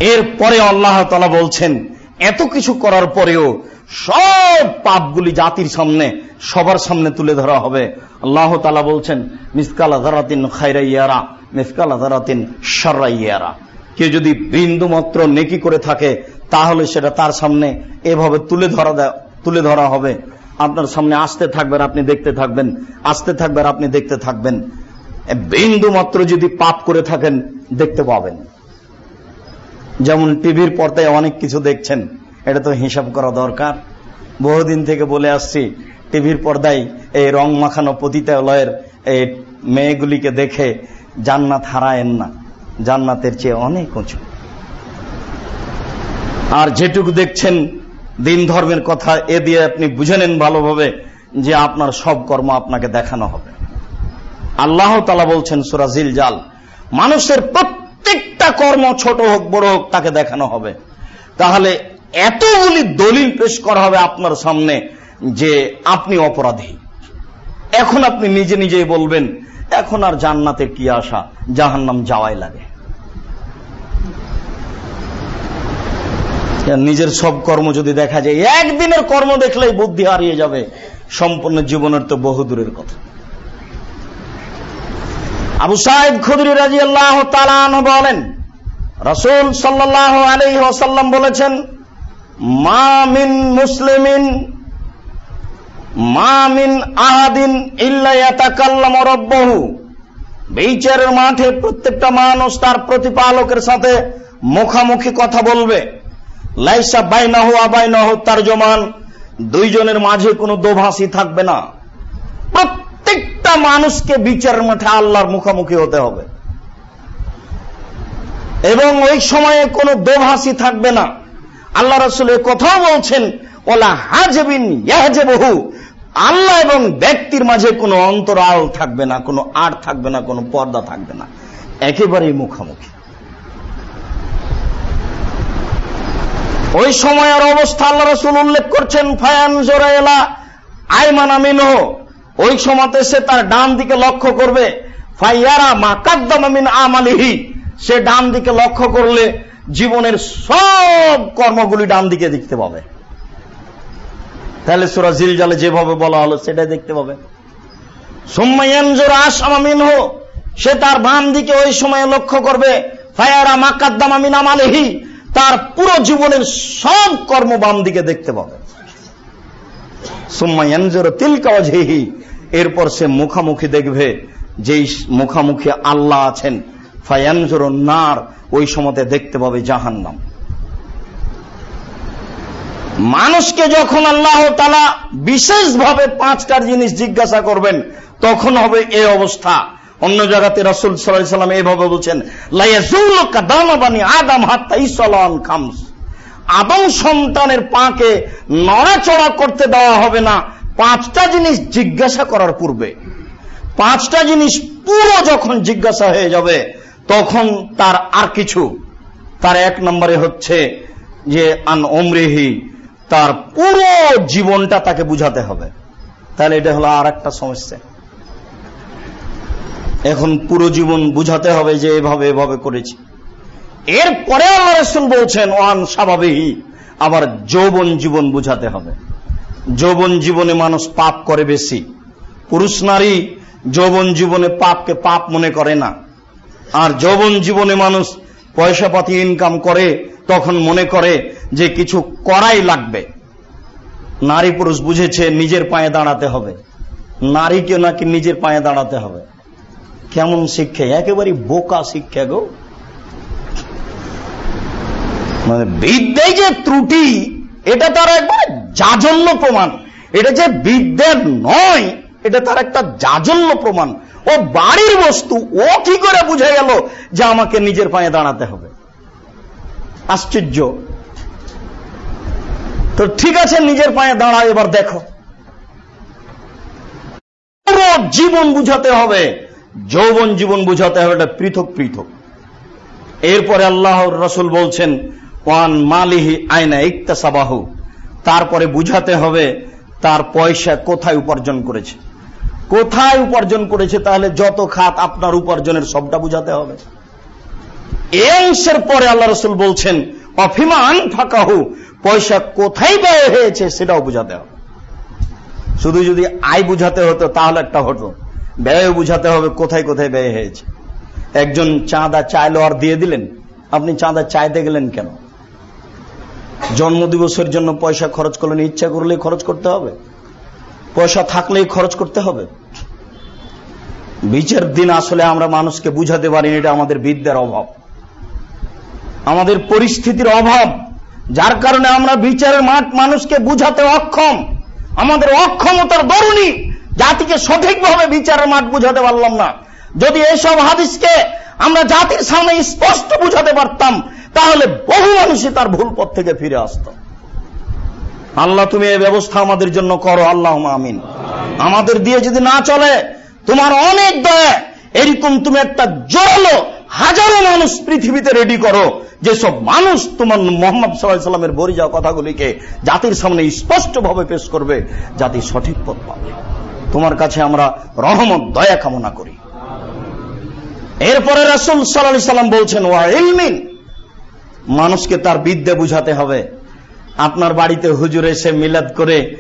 এরপরে আল্লাহ তালা বলছেন, এত কিছু করার পরেও সব পাপগুলি জাতির সামনে, সবার সামনে তুলে ধরা হবে। আল্লাহ তালা বলছেন, মিসকাল আজারাতিন খাইরাইয়ারা মিসকাল আজারাতিন সার্রাইয়ারা কেউ যদি বিন্দু মাত্র নেকি করে থাকে, তাহলে সেটা তার সামনে এভাবে তুলে ধরা তুলে ধরা হবে। আপনার সামনে আসতে থাকবেন, আপনি দেখতে থাকবেন, আসতে থাকবেন, আপনি দেখতে থাকবেন। বিন্দু মাত্র যদি পাপ করে থাকেন, দেখতে পাবেন। যেমন টিভির পর্দায় অনেক কিছু দেখছেন, এটা তো হিসাব করা দরকার। বহুদিন থেকে বলে আসছি, টিভির পর্দায় এই রং মাখানো পতিতালয়ের এই মেয়েগুলিকে দেখে জান্নাত হারায়েন না, জান্নাতের চেয়ে অনেক উঁচু। আর যেটুকু দেখছেন, দিন ধর্মের কথা, এ দিয়ে আপনি বুঝে নেন ভালোভাবে যে আপনার সব কর্ম আপনাকে দেখানো হবে। আল্লাহ তালা বলছেন সুরাজিল জাল মানুষের প্রত্যেকটা কর্ম ছোট হোক, বড় হোক, তাকে দেখানো হবে। তাহলে এতগুলি দলিল পেশ করা হবে আপনার সামনে যে আপনি অপরাধী। এখন আপনি নিজে নিজেই বলবেন, এখন আর জান্নাতে কি আসা জাহান নাম যাওয়াই লাগে। নিজের সব কর্ম যদি দেখা যায়, একদিনের কর্ম দেখলেই বুদ্ধি হারিয়ে যাবে। সম্পূর্ণ জীবনের তো বহু দূরের কথা। আবু সাহেব খুদরি রাজি আল্লাহ বলেন, রসুল সাল্লাহ আলী ওসাল্লাম বলেছেন, মা মিন মুসলিমিন, মা মিন আহাদিন ইল্লায়াতাকাল্লাম রব্বহু। বিচারের মাঠে প্রত্যেকটা মানুষ তার প্রতিপালকের সাথে মুখামুখি কথা বলবে। লাইসা বাইনাহু আবাইনাহু তার জমান দুইজনের মাঝে কোনো দোভাষী থাকবে না। প্রত্যেকটা মানুষকে বিচারের মাঠে আল্লাহর মুখামুখি হতে হবে। এবং ওই সময়ে কোনো দোভাষী থাকবে না। আল্লাহ রসুল কথাও বলছেন ওলা হাজবিন বহু আল্লাহ এবং ব্যক্তির মাঝে কোনো অন্তরাল থাকবে না, কোনো আড় থাকবে না, কোনো পর্দা থাকবে না। একেবারেই মুখামুখি। ওই সময়ের অবস্থা আল্লাহ রসুল উল্লেখ করছেন ফায়ান জোরাইলা আইমান আমিন ওই সময়তে সে তার ডান দিকে লক্ষ্য করবে। ফাইয়ারা আমিন আমালিহি। সে ডান দিকে লক্ষ্য করলে জীবনের সব কর্মগুলি ডান দিকে দেখতে পাবে। তাহলে সুরা জিলজালে যেভাবে বলা হলো সেটাই দেখতে পাবে। সোম্মাইয়ানজোর হো সে তার বাম দিকে ওই সময় লক্ষ্য করবে। ফায়ারা মাকাদ্দাম আমিন আমালেহি। তার পুরো জীবনের সব কর্ম বাম দিকে দেখতে পাবে। এরপর সে মুখামুখি দেখবে যেই মুখামুখি আল্লাহ আছেন। ফায়ানজোর নার, ওই সময়তে দেখতে পাবে জাহান্নাম। মানুষকে যখন আল্লাহ তালা বিশেষভাবে পাঁচটার জিনিস জিজ্ঞাসা করবেন, তখন হবে এই অবস্থা। অন্য জায়গাতে রসুল সাল্লাম এইভাবে বলছেন লাইয়া দানাবানি আদাম হাত্তা ইসলাম খামস। আদম সন্তানের পাকে নড়াচড়া করতে দেওয়া হবে না, পাঁচটা জিনিস জিজ্ঞাসা করার পূর্বে। পাঁচটা জিনিস পুরো যখন জিজ্ঞাসা হয়ে যাবে, তখন তার আর কিছু। তার এক নম্বরে হচ্ছে যে, আন অমরেহি, তার পুরো জীবনটা তাকে বুঝাতে হবে। তাহলে এটা হলো আর একটা সমস্যা। এখন পুরো জীবন বুঝাতে হবে যে, এভাবে এভাবে করেছি। এরপরে আল্লাহ রসুল বলছেন, ওয়ান স্বাভাবিকই আবার যৌবন জীবন বুঝাতে হবে। যৌবন জীবনে মানুষ পাপ করে বেশি। পুরুষ নারী যৌবন জীবনে পাপকে পাপ মনে করে না। আর যৌবন জীবনে মানুষ পয়সা পাতি ইনকাম করে, তখন মনে করে যে কিছু করাই লাগবে। নারী পুরুষ বুঝেছে, নিজের পায়ে দাঁড়াতে হবে। নারীকে নাকি নিজের পায়ে দাঁড়াতে হবে। কেমন শিক্ষা একেবারে বোকা শিক্ষা গো। মানে বিদ্যায় যে ত্রুটি, এটা তার একবার জাজন্য প্রমাণ। এটা যে বিদ্যার নয়, এটা তার একটা জাজন্য প্রমাণ। ও বাড়ির বস্তু, ও কি করে বুঝে গেল যে আমাকে নিজের পায়ে দাঁড়াতে হবে? আশ্চর্য। তো ঠিক আছে, নিজের পায়ে দাঁড়াও, এবার দেখো। পুরো জীবন বুঝাতে হবে, যৌবন জীবন বুঝাতে হবে, এটা পৃথক পৃথক। এরপরে আল্লাহ রসুল বলছেন ওয়ান মালিহি আয়না ইকতাসাবাহু। তারপরে বুঝাতে হবে তার পয়সা কোথায় উপার্জন করেছে। কোথায় উপার্জন করেছে তাহলে যত খাত আপনার উপার্জনের সবটা বুঝাতে হবে। এই পরে আল্লাহ রসুল বলছেন, অফিমান ফাঁকাহু পয়সা কোথায় ব্যয় হয়েছে সেটাও বুঝাতে হবে। শুধু যদি আয় বুঝাতে হতো তাহলে একটা হতো। ব্যয় বুঝাতে হবে কোথায় কোথায় ব্যয় হয়েছে। একজন চাঁদা চাইলো আর দিয়ে দিলেন। আপনি চাঁদা চাইতে গেলেন কেন? জন্মদিবসের জন্য পয়সা খরচ করলেন ইচ্ছা করলেই খরচ করতে হবে। পয়সা থাকলেই খরচ করতে হবে। বিচার দিন আসলে আমরা মানুষকে বুঝাতে পারি এটা আমাদের বিদ্যার অভাব। আমাদের পরিস্থিতির অভাব, যার কারণে আমরা বিচারের মাঠ মানুষকে বুঝাতে অক্ষম। আমাদের অক্ষমতার দরুণী জাতিকে সঠিকভাবে বিচারের মাঠ বুঝাতে পারলাম না। যদি এসব হাদিসকে আমরা জাতির সামনে স্পষ্ট বুঝাতে পারতাম তাহলে বহু মানুষই তার ভুল পথ থেকে ফিরে আসত। আল্লাহ তুমি এই ব্যবস্থা আমাদের জন্য করো আল্লাহ আমিন। আমাদের দিয়ে যদি না চলে, তোমার অনেক দয়া। এরকম তুমি একটা জোরালো হাজারো মানুষ পৃথিবীতে রেডি করো যেসব মানুষ তোমার মোহাম্মদ সাল্লাহ সাল্লামের বরি যাওয়া কথাগুলিকে জাতির সামনে স্পষ্ট ভাবে পেশ করবে, জাতি সঠিক পথ পাবে। তোমার কাছে আমরা রহমত, দয়া কামনা করি। এরপরে রাসুল সাল্লাহ সাল্লাম বলছেন, ওয়া ইলমিন মানুষকে তার বিদ্যা বুঝাতে হবে। আপনার বাড়িতে হুজুর এসে মিলাদ করে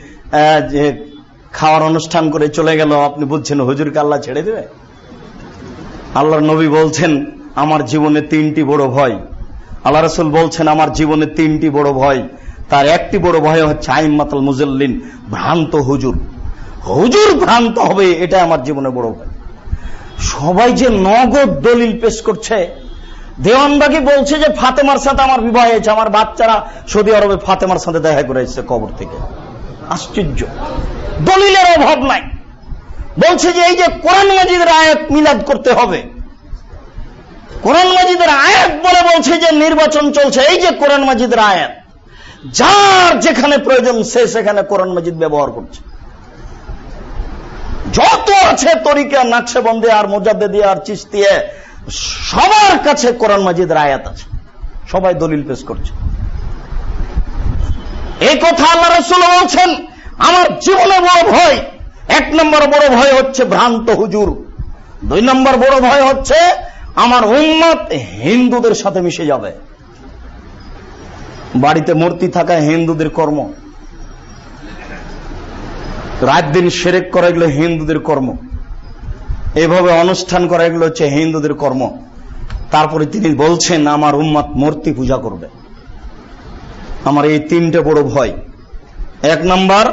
খাওয়ার অনুষ্ঠান করে চলে গেল, আপনি বলছেন হুজুরকে আল্লাহ ছেড়ে দেবে? আল্লাহর নবী বলছেন, আমার জীবনে তিনটি বড় ভয়। আল্লাহ রসুল বলছেন, আমার জীবনে তিনটি বড় ভয়। তার একটি বড় ভয় হচ্ছে আইমাতাল মুজল্লিন ভ্রান্ত হুজুর। হুজুর ভ্রান্ত হবে এটা আমার জীবনে বড় ভয়। সবাই যে নগদ দলিল পেশ করছে দেওয়ানবাগি বলছে যে ফাতেমার সাথে আমার বিবাহ হয়েছে। আমার বাচ্চারা সৌদি আরবে ফাতেমার সাথে দেখা করে এসেছে কবর থেকে। আশ্চর্য। দলিলের অভাব নাই। বলছে যে এই যে কোরআন মাজিদের আয়াত মিলাদ করতে হবে। কোরআন মাজিদের আয়াত বলে বলছে যে নির্বাচন চলছে। এই যে কোরআন মাজিদের আয়াত, যার যেখানে প্রয়োজন সে সেখানে কোরআন মাজিদ ব্যবহার করছে। যত আছে তরিকা নাকশেবন্দে আর মোজাদ্দে আর চিস্তিয়ে সবার কাছে কোরআন মাজিদ আয়াত আছে। সবাই দলিল পেশ করছে। এই কথা আল্লাহ রসুল বলছেন, আমার জীবনে বড় ভয়, এক নম্বর বড় ভয় হচ্ছে ভ্রান্ত হুজুর। দুই নম্বর বড় ভয় হচ্ছে আমার উন্মত হিন্দুদের সাথে মিশে যাবে। বাড়িতে মূর্তি থাকা হিন্দুদের কর্ম। রাত দিন সেরেক করা এগুলো হিন্দুদের কর্ম। এভাবে অনুষ্ঠান করা, এগুলো হচ্ছে হিন্দুদের কর্ম। তারপরে তিনি বলছেন, আমার উম্মাদ মূর্তি পূজা করবে। আমার এই তিনটে বড় ভয়। এক নম্বর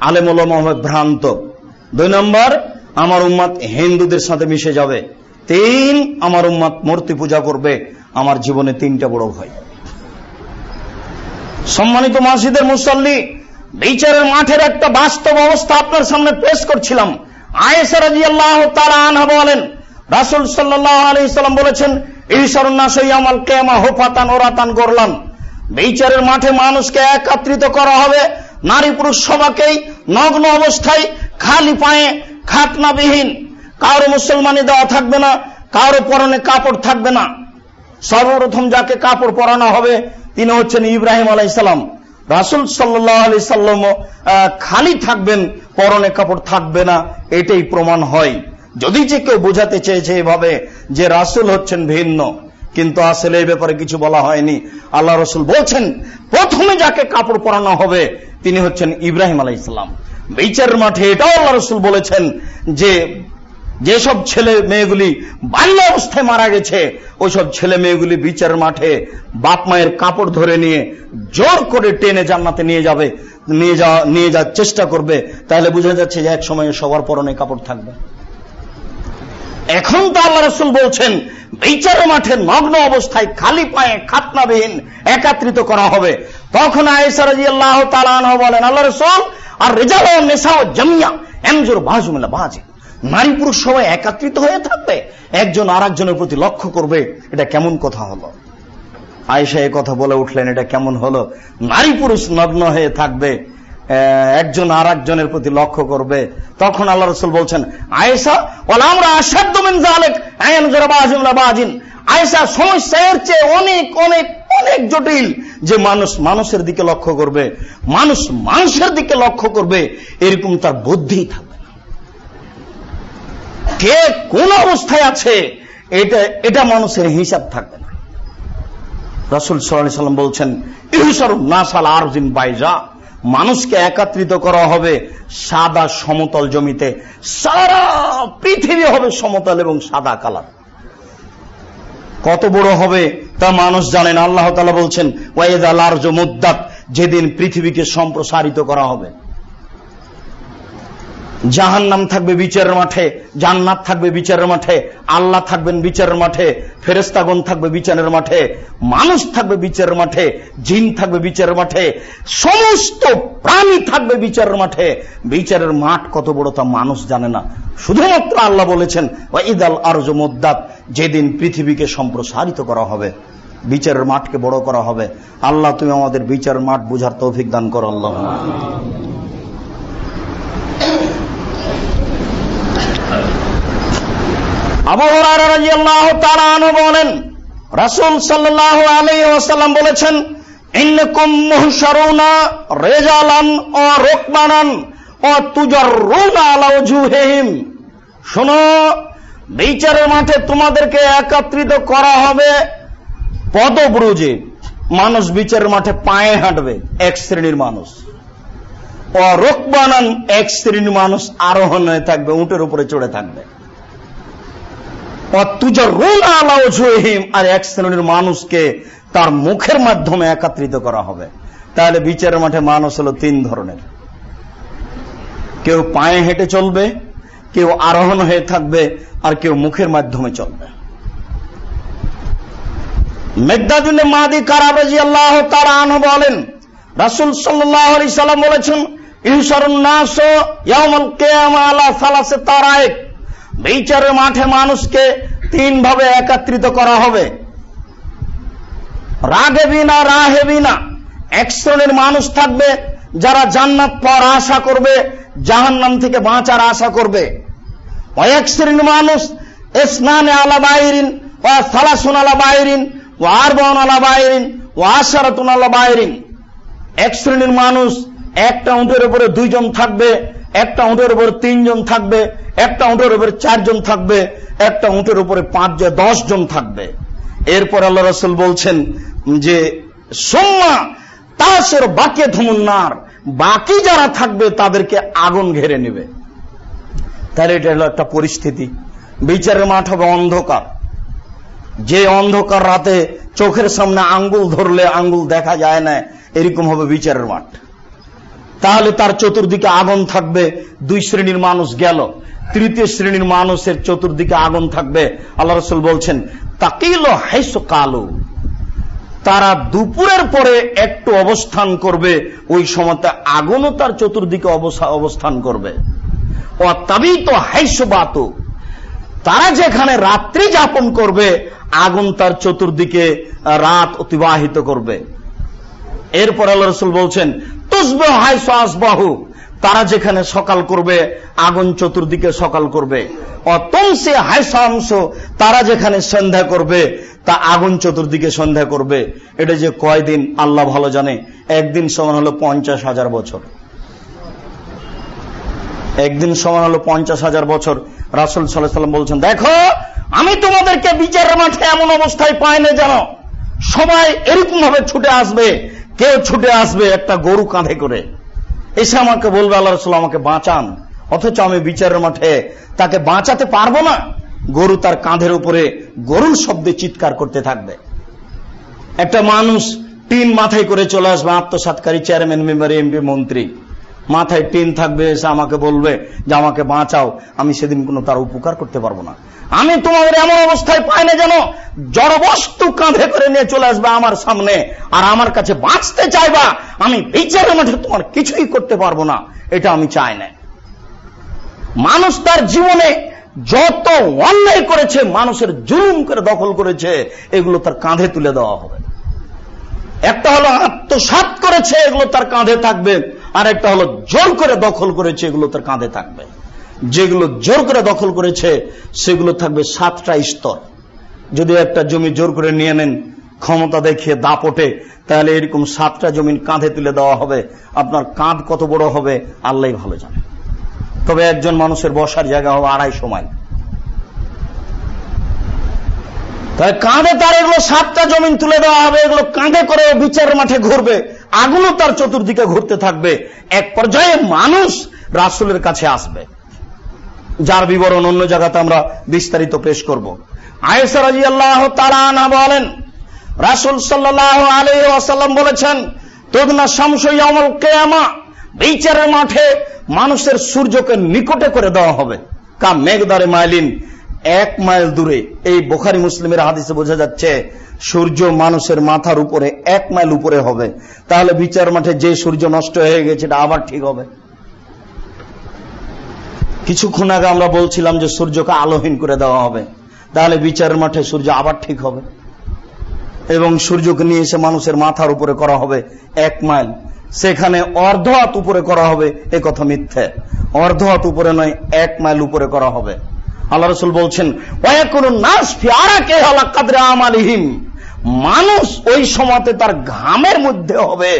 আলেমুলম ভ্রান্ত। দুই নম্বর, আমার উম্মাদ হিন্দুদের সাথে মিশে যাবে। তিন, আমার উম্মাদ মূর্তি পূজা করবে। আমার জীবনে তিনটা বড় ভয়। সম্মানিত মাসিদের মুসল্লি, বিচারের মাঠের একটা বাস্তব অবস্থা আপনার সামনে পেশ করছিলাম। আনহা বলেন, রাসুল বলেছেন ঈশ্বরনাশাল কেমা বিচারের মাঠে মানুষকে একত্রিত করা হবে, নারী পুরুষ সবাকেই নগ্ন অবস্থায় খালি পায়ে খাতনাবিহীন। কারও মুসলমানি দেওয়া থাকবে না, কারও পরনে কাপড় থাকবে না। সর্বপ্রথম যাকে কাপড় পরানো হবে, তিনি হচ্ছেন ইব্রাহিম আলাইসালাম রাসুল সাল্লাহ আলি সাল্লাম খালি থাকবেন, পরনে কাপড় থাকবে না, এটাই প্রমাণ হয়। যদি যে কেউ বোঝাতে চেয়েছে এভাবে যে রাসুল হচ্ছেন ভিন্ন, কিন্তু আসলে এই ব্যাপারে কিছু বলা হয়নি। আল্লাহ রসুল বলছেন, প্রথমে যাকে কাপড় পরানো হবে, তিনি হচ্ছেন ইব্রাহিম আলাই ইসলাম মাঠে এটাও আল্লাহ রসুল বলেছেন যে যেসব ছেলে মেয়েগুলি বাল্য অবস্থায় মারা গেছে, ওইসব ছেলে মেয়েগুলি বিচারের মাঠে বাপ মায়ের কাপড় ধরে নিয়ে জোর করে টেনে জান্নাতে নিয়ে যাবে, নিয়ে যাওয়া, নিয়ে যাওয়ার চেষ্টা করবে, তাহলে বোঝা যাচ্ছে যে এক সময় সবার পরনে কাপড় থাকবে। এখন তো আল্লাহ রসুল বলছেন বিচারের মাঠে নগ্ন অবস্থায় খালি পায়ে খাতনাবিহীন একত্রিত করা হবে। তখন আয়েসারাজি আল্লাহ তালান বলেন, আল্লাহ রসুল, আর রেজাল নেশা জমিয়া, এমজোর বাজুমিল্লা বাজে। নারী পুরুষ সবাই একত্রিত হয়ে থাকবে। একজন আর একজনের প্রতি লক্ষ্য করবে, এটা কেমন কথা হলো? আয়েশা এ কথা বলে উঠলেন, এটা কেমন হলো? নারী পুরুষ নগ্ন হয়ে থাকবে একজন আর একজনের প্রতি লক্ষ্য করবে। তখন আল্লাহ রসুল বলছেন, আয়েশা ওলা আমরা সমস্যা এর চেয়ে অনেক অনেক অনেক জটিল যে মানুষ মানুষের দিকে লক্ষ্য করবে, মানুষ মানুষের দিকে লক্ষ্য করবে, এরকম তার বুদ্ধি থাকবে। কে কোন অবস্থায় আছে, এটা এটা মানুষের হিসাব থাকবে না। রসুল সাল্লাম বলছেন নাসাল আরজিন বাইজা, মানুষকে একত্রিত করা হবে সাদা সমতল জমিতে, সারা পৃথিবী হবে সমতল এবং সাদা কালার। কত বড় হবে, তা মানুষ জানেন আল্লাহ বলছেন ওয়াইদ আলার্জ মুদাত যেদিন পৃথিবীকে সম্প্রসারিত করা হবে। জাহান নাম থাকবে বিচারের মাঠে, জান্নাত থাকবে বিচারের মাঠে, আল্লাহ থাকবেন বিচারের মাঠে ফেরেস্তাগন থাকবে বিচারের মাঠে, মানুষ থাকবে বিচারের মাঠে, জিন থাকবে বিচারের মাঠে, সমস্ত প্রাণী থাকবে বিচারের মাঠে। বিচারের মাঠ কত বড় তা মানুষ জানে না। শুধুমাত্র আল্লাহ বলেছেন ইদাল আরজ মোদ্দাত যেদিন পৃথিবীকে সম্প্রসারিত করা হবে, বিচারের মাঠকে বড় করা হবে। আল্লাহ, তুমি আমাদের বিচারের মাঠ বুঝার তৌফিক দান করো, আল্লাহ। বলেন, রাসুল সাল্লাহ আলী ওসাল্লাম বলেছেন শোনো, বিচারের মাঠে তোমাদেরকে একত্রিত করা হবে পদব্রুজে। মানুষ বিচারের মাঠে পায়ে হাঁটবে, এক শ্রেণির মানুষ। ও রোকবানান এক শ্রেণির মানুষ আরোহণ হয়ে থাকবে, উটের উপরে চড়ে থাকবে। আর এক শ্রেণির মানুষকে তার মুখের মাধ্যমে একত্রিত করা হবে। তাহলে বিচারের মাঠে মানুষ হলো তিন ধরনের। কেউ পায়ে হেঁটে চলবে, কেউ আরোহণ হয়ে থাকবে, আর কেউ মুখের মাধ্যমে চলবে। মেঘদাদুনে মাদি কারাবাজি আল্লাহ বলেন, রাসুল সাল্লাহ বলেছেন বিচারের মাঠে মানুষকে তিন ভাবে একত্রিত করা হবে। রাগে বিনা রাহে বিনা এক শ্রেণির মানুষ থাকবে যারা জান্নাত পর আশা করবে জাহান নাম থেকে বাঁচার আশা করবে। এক শ্রেণির মানুষ স্নানে আলা বাইরিন, ও সালাসুন আলা বাইরিন, ও আরবন আলা বাইরিন, ও আশারাতুন আলা বাইরিন। এক শ্রেণির মানুষ একটা উঁটের উপরে দুইজন থাকবে, একটা উঁটের উপরে তিনজন থাকবে, একটা উঁটের উপরে চারজন থাকবে, একটা উঁটের উপরে পাঁচ দশ জন থাকবে। এরপর আল্লাহ রসুল বলছেন যে, সোম্মা, তাসের বাকে ধমুন্নার বাকি যারা থাকবে, তাদেরকে আগুন ঘেরে নেবে। তাহলে এটা হলো একটা পরিস্থিতি। বিচারের মাঠ হবে অন্ধকার। যে অন্ধকার রাতে চোখের সামনে আঙ্গুল ধরলে আঙ্গুল দেখা যায় না, এরকম হবে বিচারের মাঠ। তাহলে তার চতুর্দিকে আগুন থাকবে। দুই শ্রেণির মানুষ গেল। তৃতীয় শ্রেণির মানুষের চতুর্দিকে আগুন থাকবে। আল্লাহ রসুল বলছেন, তাকিল হাইস কালো। তারা দুপুরের পরে একটু অবস্থান করবে। ওই সময়তে আগুনও তার চতুর্দিকে অবস্থান করবে। তারা যেখানে রাত্রি যাপন করবে, আগুন তার চতুর্দিকে রাত অতিবাহিত করবে। এরপর আল্লাহ রসুল বলছেন তারা যেখানে সকাল করবে, আগুন চতুর্দিকে সকাল করবে। অতংসে হাইসাংশ তারা যেখানে সন্ধ্যা করবে, তা আগুন চতুর্দিকে সন্ধ্যা করবে। এটা যে কয়দিন, আল্লাহ ভালো জানে। একদিন সমান হলো পঞ্চাশ হাজার বছর। একদিন সমান হলো পঞ্চাশ হাজার বছর। রাসুল সাল্লাম বলছেন, দেখো, আমি তোমাদেরকে বিচারের মাঠে এমন অবস্থায় পাই না জানো। সবাই এরকম ভাবে ছুটে আসবে কেউ ছুটে আসবে একটা গরু কাঁধে করে। এসে আমাকে বলবে, আল্লাহ রসুল, আমাকে বাঁচান। অথচ আমি বিচারের মাঠে তাকে বাঁচাতে পারব না। গরু তার কাঁধের উপরে গরুর শব্দে চিৎকার করতে থাকবে। একটা মানুষ টিন মাথায় করে চলে আসবে আত্মসাতকারী চেয়ারম্যান, মেম্বার, এমপি, মন্ত্রী। মাথায় টিন থাকবে এসে আমাকে বলবে যে আমাকে বাঁচাও, আমি সেদিন কোনো তার উপকার করতে পারব না। আমি তোমাদের এমন অবস্থায় পাই না যেন জড়বস্তু কাঁধে করে নিয়ে চলে আসবে আমার সামনে, আর আমার কাছে বাঁচতে চাইবা, আমি বিচারের মাঠে তোমার কিছুই করতে পারব না, এটা আমি চাই না। মানুষ তার জীবনে যত অন্যায় করেছে, মানুষের জুলুম করে দখল করেছে, এগুলো তার কাঁধে তুলে দেওয়া হবে। একটা হলো আত্মসাত করেছে, এগুলো তার কাঁধে থাকবে। আর একটা হলো জোর করে দখল করেছে, এগুলো তার কাঁধে থাকবে। যেগুলো জোর করে দখল করেছে, সেগুলো থাকবে সাতটা স্তর। যদি একটা জমি জোর করে নিয়ে নেন, ক্ষমতা দেখিয়ে দাপটে, তাহলে এরকম সাতটা জমিন কাঁধে তুলে দেওয়া হবে। আপনার কাঁধ কত বড় হবে, আল্লাহ ভালো জানে। তবে একজন মানুষের বসার জায়গা হবে আড়াইশো মাইল তাহলে কাঁধে তার এগুলো সাতটা জমিন তুলে দেওয়া হবে, এগুলো কাঁধে করে বিচার মাঠে ঘুরবে। আগুনও তার চতুর্দিকে ঘুরতে থাকবে। এক পর্যায়ে মানুষ রাসুলের কাছে আসবে। যার বিবরণ অন্য জায়গাতে আমরা বিস্তারিত পেশ করব। আয়েসা রাজি আল্লাহ তারা বলেন, রাসুল সাল্লাহ আলী আসাল্লাম বলেছেন, তোদনা শামসই অমল কেয়ামা বিচারের মাঠে মানুষের সূর্যকে নিকটে করে দেওয়া হবে। কা মেঘদারে মাইলিন এক মাইল দূরে এই বোখারি মুসলিমের হাদিসে বোঝা যাচ্ছে, সূর্য মানুষের মাথার উপরে এক মাইল উপরে হবে। তাহলে বিচার মাঠে যে সূর্য নষ্ট হয়ে গেছে, এটা আবার ঠিক হবে। কিছুক্ষণ আগে আমরা বলছিলাম যে সূর্যকে আলোহীন করে দেওয়া হবে। তাহলে বিচারের মাঠে সূর্য আবার ঠিক হবে। এবং সূর্যকে নিয়ে এসে মানুষের মাথার উপরে করা হবে এক মাইল। সেখানে অর্ধ হাত উপরে করা হবে, এ কথা মিথ্যে। অর্ধ হাত উপরে নয়, এক মাইল উপরে করা হবে। আল্লাহ রসুল বলছেন মানুষ ওই সময়তে তার ঘামের মধ্যে হবে।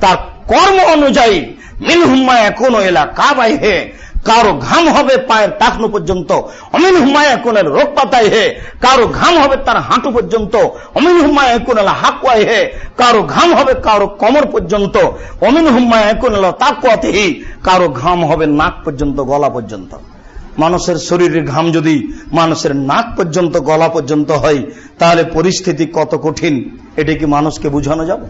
তার কর্ম অনুযায়ী মিনহুম্মা এখন এলা কাবাই হে কারও ঘাম হবে পায়ের টাকনো পর্যন্ত। অমিন হুমায় কোনের রোগ পাতায় হে কারও ঘাম হবে তার হাঁটু পর্যন্ত। অমিন হুমায় কোনেলা হাকুয়াই হে কারও ঘাম হবে কারও কমর পর্যন্ত। অমিন হুমায় কোনেলা তাকুয়াতেহি কারও ঘাম হবে নাক পর্যন্ত, গলা পর্যন্ত। মানুষের শরীরের ঘাম যদি মানুষের নাক পর্যন্ত, গলা পর্যন্ত হয়, তাহলে পরিস্থিতি কত কঠিন? এটি কি মানুষকে বুঝানো যাবে?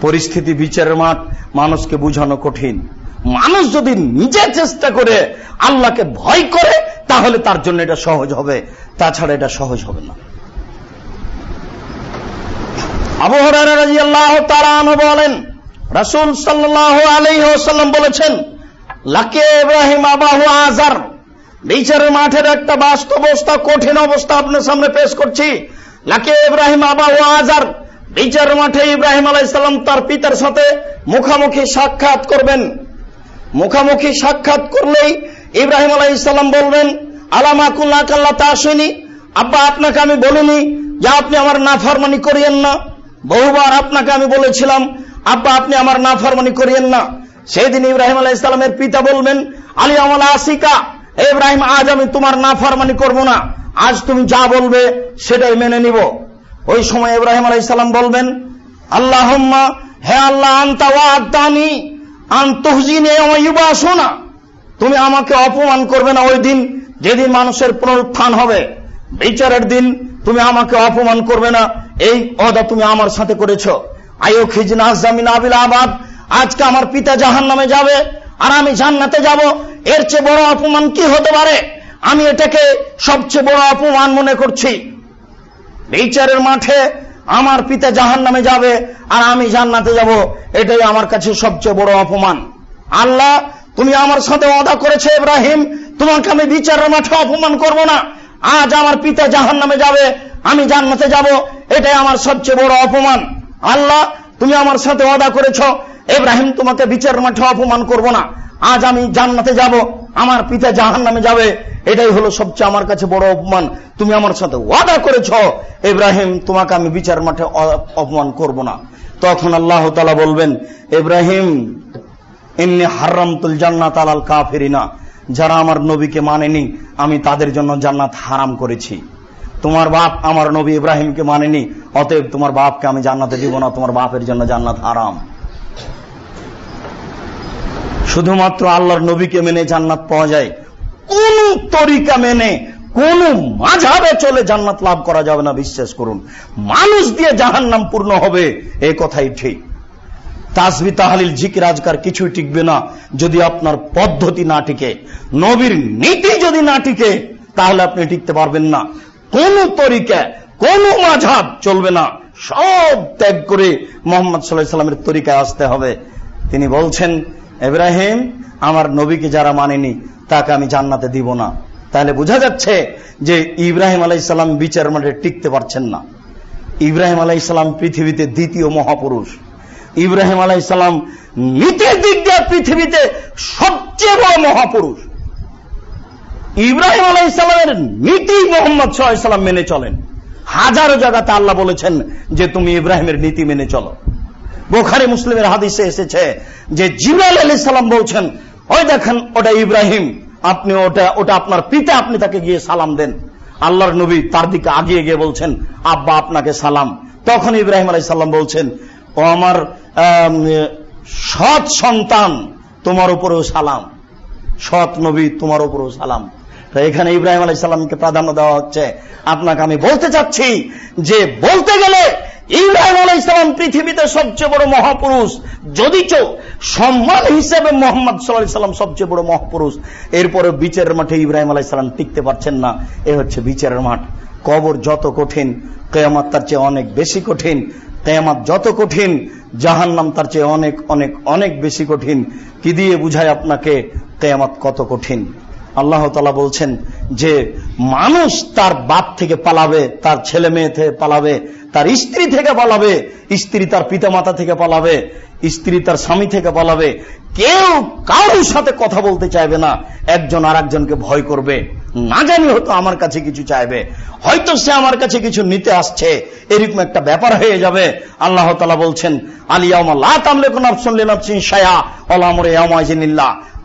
পরিস্থিতি বিচারের মাঠ মানুষকে বুঝানো কঠিন। মানুষ যদি নিজে চেষ্টা করে আল্লাহকে ভয় করে, তাহলে তার জন্য এটা সহজ হবে। তাছাড়া এটা সহজ হবে না। আবহাওয়া বলেন, রাসুল সাল্লাহ আলহ্লাম বলেছেন লাকে ইব্রাহিম আবাহু আজার। বিচারের মাঠের একটা বাস্তবস্থা কঠিন অবস্থা আপনার সামনে পেশ করছি। লাকে ইব্রাহিম আবাহু আজার বিচার মাঠে ইব্রাহিম আলাইসাল্লাম তার পিতার সাথে মুখামুখি সাক্ষাৎ করবেন। মুখামুখি সাক্ষাৎ করলেই ইব্রাহিম আলাহ ইসলাম বলবেন আলামাকুল্লাহ কাল্লা তা আসেনি আব্বা আপনাকে আমি বলিনি যে আপনি আমার নাফারমানি করিয়েন না। বহুবার আপনাকে আমি বলেছিলাম, আব্বা আপনি আমার নাফারমানি করিয়েন না। সেদিন ইব্রাহিম আলাহ ইসলামের পিতা বলবেন, আলী আমল আসিকা ইব্রাহিম, আজ আমি তোমার নাফারমানি করব না। আজ তুমি যা বলবে সেটাই মেনে নিব। ওই সময় ইব্রাহিম আলাহ ইসলাম বলবেন আল্লাহ হে আল্লাহ, আন্তা ওয়াদানি শোনা তুমি আমাকে অপমান করবে না ওই দিন যেদিন মানুষের পুনরুত্থান হবে। বিচারের দিন তুমি আমাকে অপমান করবে না। এই অদা তুমি আমার সাথে করেছ। আয়ো খিজনা জামিন আবিল আবাদ আজকে আমার পিতা জাহান নামে যাবে আর আমি জান্নাতে যাব। এর চেয়ে বড় অপমান কি হতে পারে? আমি এটাকে সবচেয়ে বড় অপমান মনে করছি। বিচারের মাঠে আমার পিতা জাহান নামে যাবে আর আমি জান্নাতে যাব। এটাই আমার কাছে সবচেয়ে বড় অপমান। আল্লাহ, তুমি আমার সাথে অদা করেছে ইব্রাহিম। তোমাকে আমি বিচারের মাঠে অপমান করব না। আজ আমার পিতা জাহান নামে যাবে, আমি জান্নাতে যাব। এটাই আমার সবচেয়ে বড় অপমান। আল্লাহ, তুমি আমার সাথে অদা করেছ ইব্রাহিম তোমাকে বিচারের মাঠে অপমান করব না। আজ আমি জান্নাতে যাব, আমার পিতা জাহান নামে যাবে। এটাই হলো সবচেয়ে আমার কাছে বড় অপমান। তুমি আমার সাথে ওয়াদা করেছ ইব্রাহিম তোমাকে আমি বিচার মাঠে অপমান করব না। তখন আল্লাহ তালা বলবেন ইব্রাহিম এমনি হারামতুল জান্নাত আলাল কাফেরিনা। যারা আমার নবীকে মানেনি, আমি তাদের জন্য জান্নাত হারাম করেছি। তোমার বাপ আমার নবী ইব্রাহিমকে মানেনি, অতএব তোমার বাপকে আমি জান্নাতে দিব না, তোমার বাপের জন্য জান্নাত হারাম। শুধুমাত্র আল্লাহর নবীকে মেনে জান্নাত পাওয়া যায়। কোন তরিকা মেনে, কোন মাঝাবে চলে জান্নাত লাভ করা যাবে না, বিশ্বাস করুন। মানুষ দিয়ে জাহান নাম পূর্ণ হবে এই কথাই ঠিক। তাসবি তাহালিল জিকির আজকার কিছুই টিকবে না, যদি আপনার পদ্ধতি না টিকে, নবীর নীতি যদি না টিকে, তাহলে আপনি টিকতে পারবেন না। কোন তরিকা, কোন মাঝাব চলবে না। সব ত্যাগ করে মোহাম্মদ সাল্লাহ সাল্লামের তরিকায় আসতে হবে। তিনি বলছেন এব্রাহিম, আমার নবীকে যারা মানেনি, তাকে আমি জান্নাতে দিব না। তাহলে বোঝা যাচ্ছে যে ইব্রাহিম আলাইসাল্লাম বিচার মাঠে টিকতে পারছেন না। ইব্রাহিম আলাইসাল্লাম পৃথিবীতে দ্বিতীয় মহাপুরুষ। ইব্রাহিম আলাইসালাম নীতির দিক দিয়ে পৃথিবীতে সবচেয়ে বড় মহাপুরুষ। ইব্রাহিম আলাইসালামের নীতি মোহাম্মদ সাল্লাম মেনে চলেন। হাজারো জায়গাতে আল্লাহ বলেছেন যে তুমি ইব্রাহিমের নীতি মেনে চলো। বোখারি মুসলিমের হাদিসে এসেছে যে জিব্রাইল আলী সালাম বলছেন, ওই দেখেন, ওটা ইব্রাহিম। আপনি ওটা ওটা আপনার পিতা, আপনি তাকে গিয়ে সালাম দেন। আল্লাহর নবী তার দিকে আগিয়ে গিয়ে বলছেন, আব্বা, আপনাকে সালাম। তখন ইব্রাহিম আলাই সাল্লাম বলছেন, ও আমার সৎ সন্তান, তোমার উপরেও সালাম। সৎ নবী, তোমার উপরেও সালাম। এখানে ইব্রাহিম আলাই সাল্লামকে প্রাধান্য দেওয়া হচ্ছে। আপনাকে আমি বলতে চাচ্ছি যে, বলতে গেলে ইব্রাহিম আলাই ইসলাম পৃথিবীতে সবচেয়ে বড় মহাপুরুষ। যদি চো সম্মান হিসেবে মোহাম্মদ সাল্লাহ সাল্লাম সবচেয়ে বড় মহাপুরুষ। এরপরে বিচারের মাঠে ইব্রাহিম আলাই সাল্লাম টিকতে পারছেন না। এ হচ্ছে বিচারের মাঠ। কবর যত কঠিন, কেয়ামাত তার চেয়ে অনেক বেশি কঠিন, কেয়ামাত যত কঠিন জাহান নাম তার চেয়ে অনেক অনেক অনেক বেশি কঠিন। কি দিয়ে বুঝায় আপনাকে, কেয়ামাত কত কঠিন? আল্লাহ তালা বলছেন যে মানুষ তার বাপ থেকে পালাবে, তার ছেলে মেয়ে থেকে পালাবে, তার স্ত্রী থেকে পালাবে, স্ত্রী তার পিতামাতা থেকে পালাবে, স্ত্রী তার স্বামী থেকে পালাবে, কেউ কারোর সাথে কথা বলতে চাইবে না, একজন আর একজনকে ভয় করবে। না জানি হয়তো আমার কাছে কিছু চাইবে। হয়তো সে আমার কাছে কিছু নিতে আসছে। এরকম একটা ব্যাপার হয়ে যাবে। আল্লাহ তালা বলছেন আলিয়া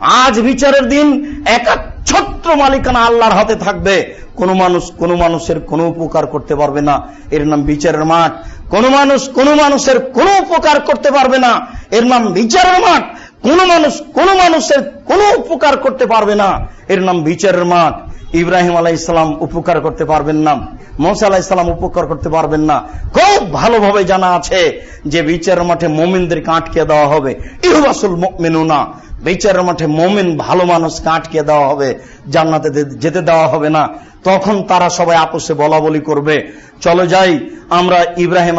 আজ বিচারের দিন একাচ্ছত্র মালিকানা আল্লাহর হাতে থাকবে, কোন মানুষ, কোন মানুষের কোন উপকার করতে পারবে না। এর নাম বিচারের মাঠ। কোন মানুষ, কোন মানুষের কোন উপকার করতে পারবে না। এর নাম বিচারের মাঠ। কোন মানুষ, কোন মানুষের কোন উপকার করতে পারবে না। এর নাম বিচারের মাঠ। ইব্রাহিম আলাহ ইসলাম উপকার করতে পারবেন না। মোসা আলাহ ইসলাম উপকার করতে পারবেন না। খুব ভালোভাবে জানা আছে যে বিচারের মাঠে মোমিনদেরকে আটকে দেওয়া হবে। ইহবাসুল মেনুনা বিচারের মাঠে মোমিন ভালো মানুষকে আটকে দেওয়া হবে, জান্নাতে যেতে দেওয়া হবে না। তখন তারা সবাই আপোষে বলা বলি করবে। চলো যাই, আমরা ইব্রাহিম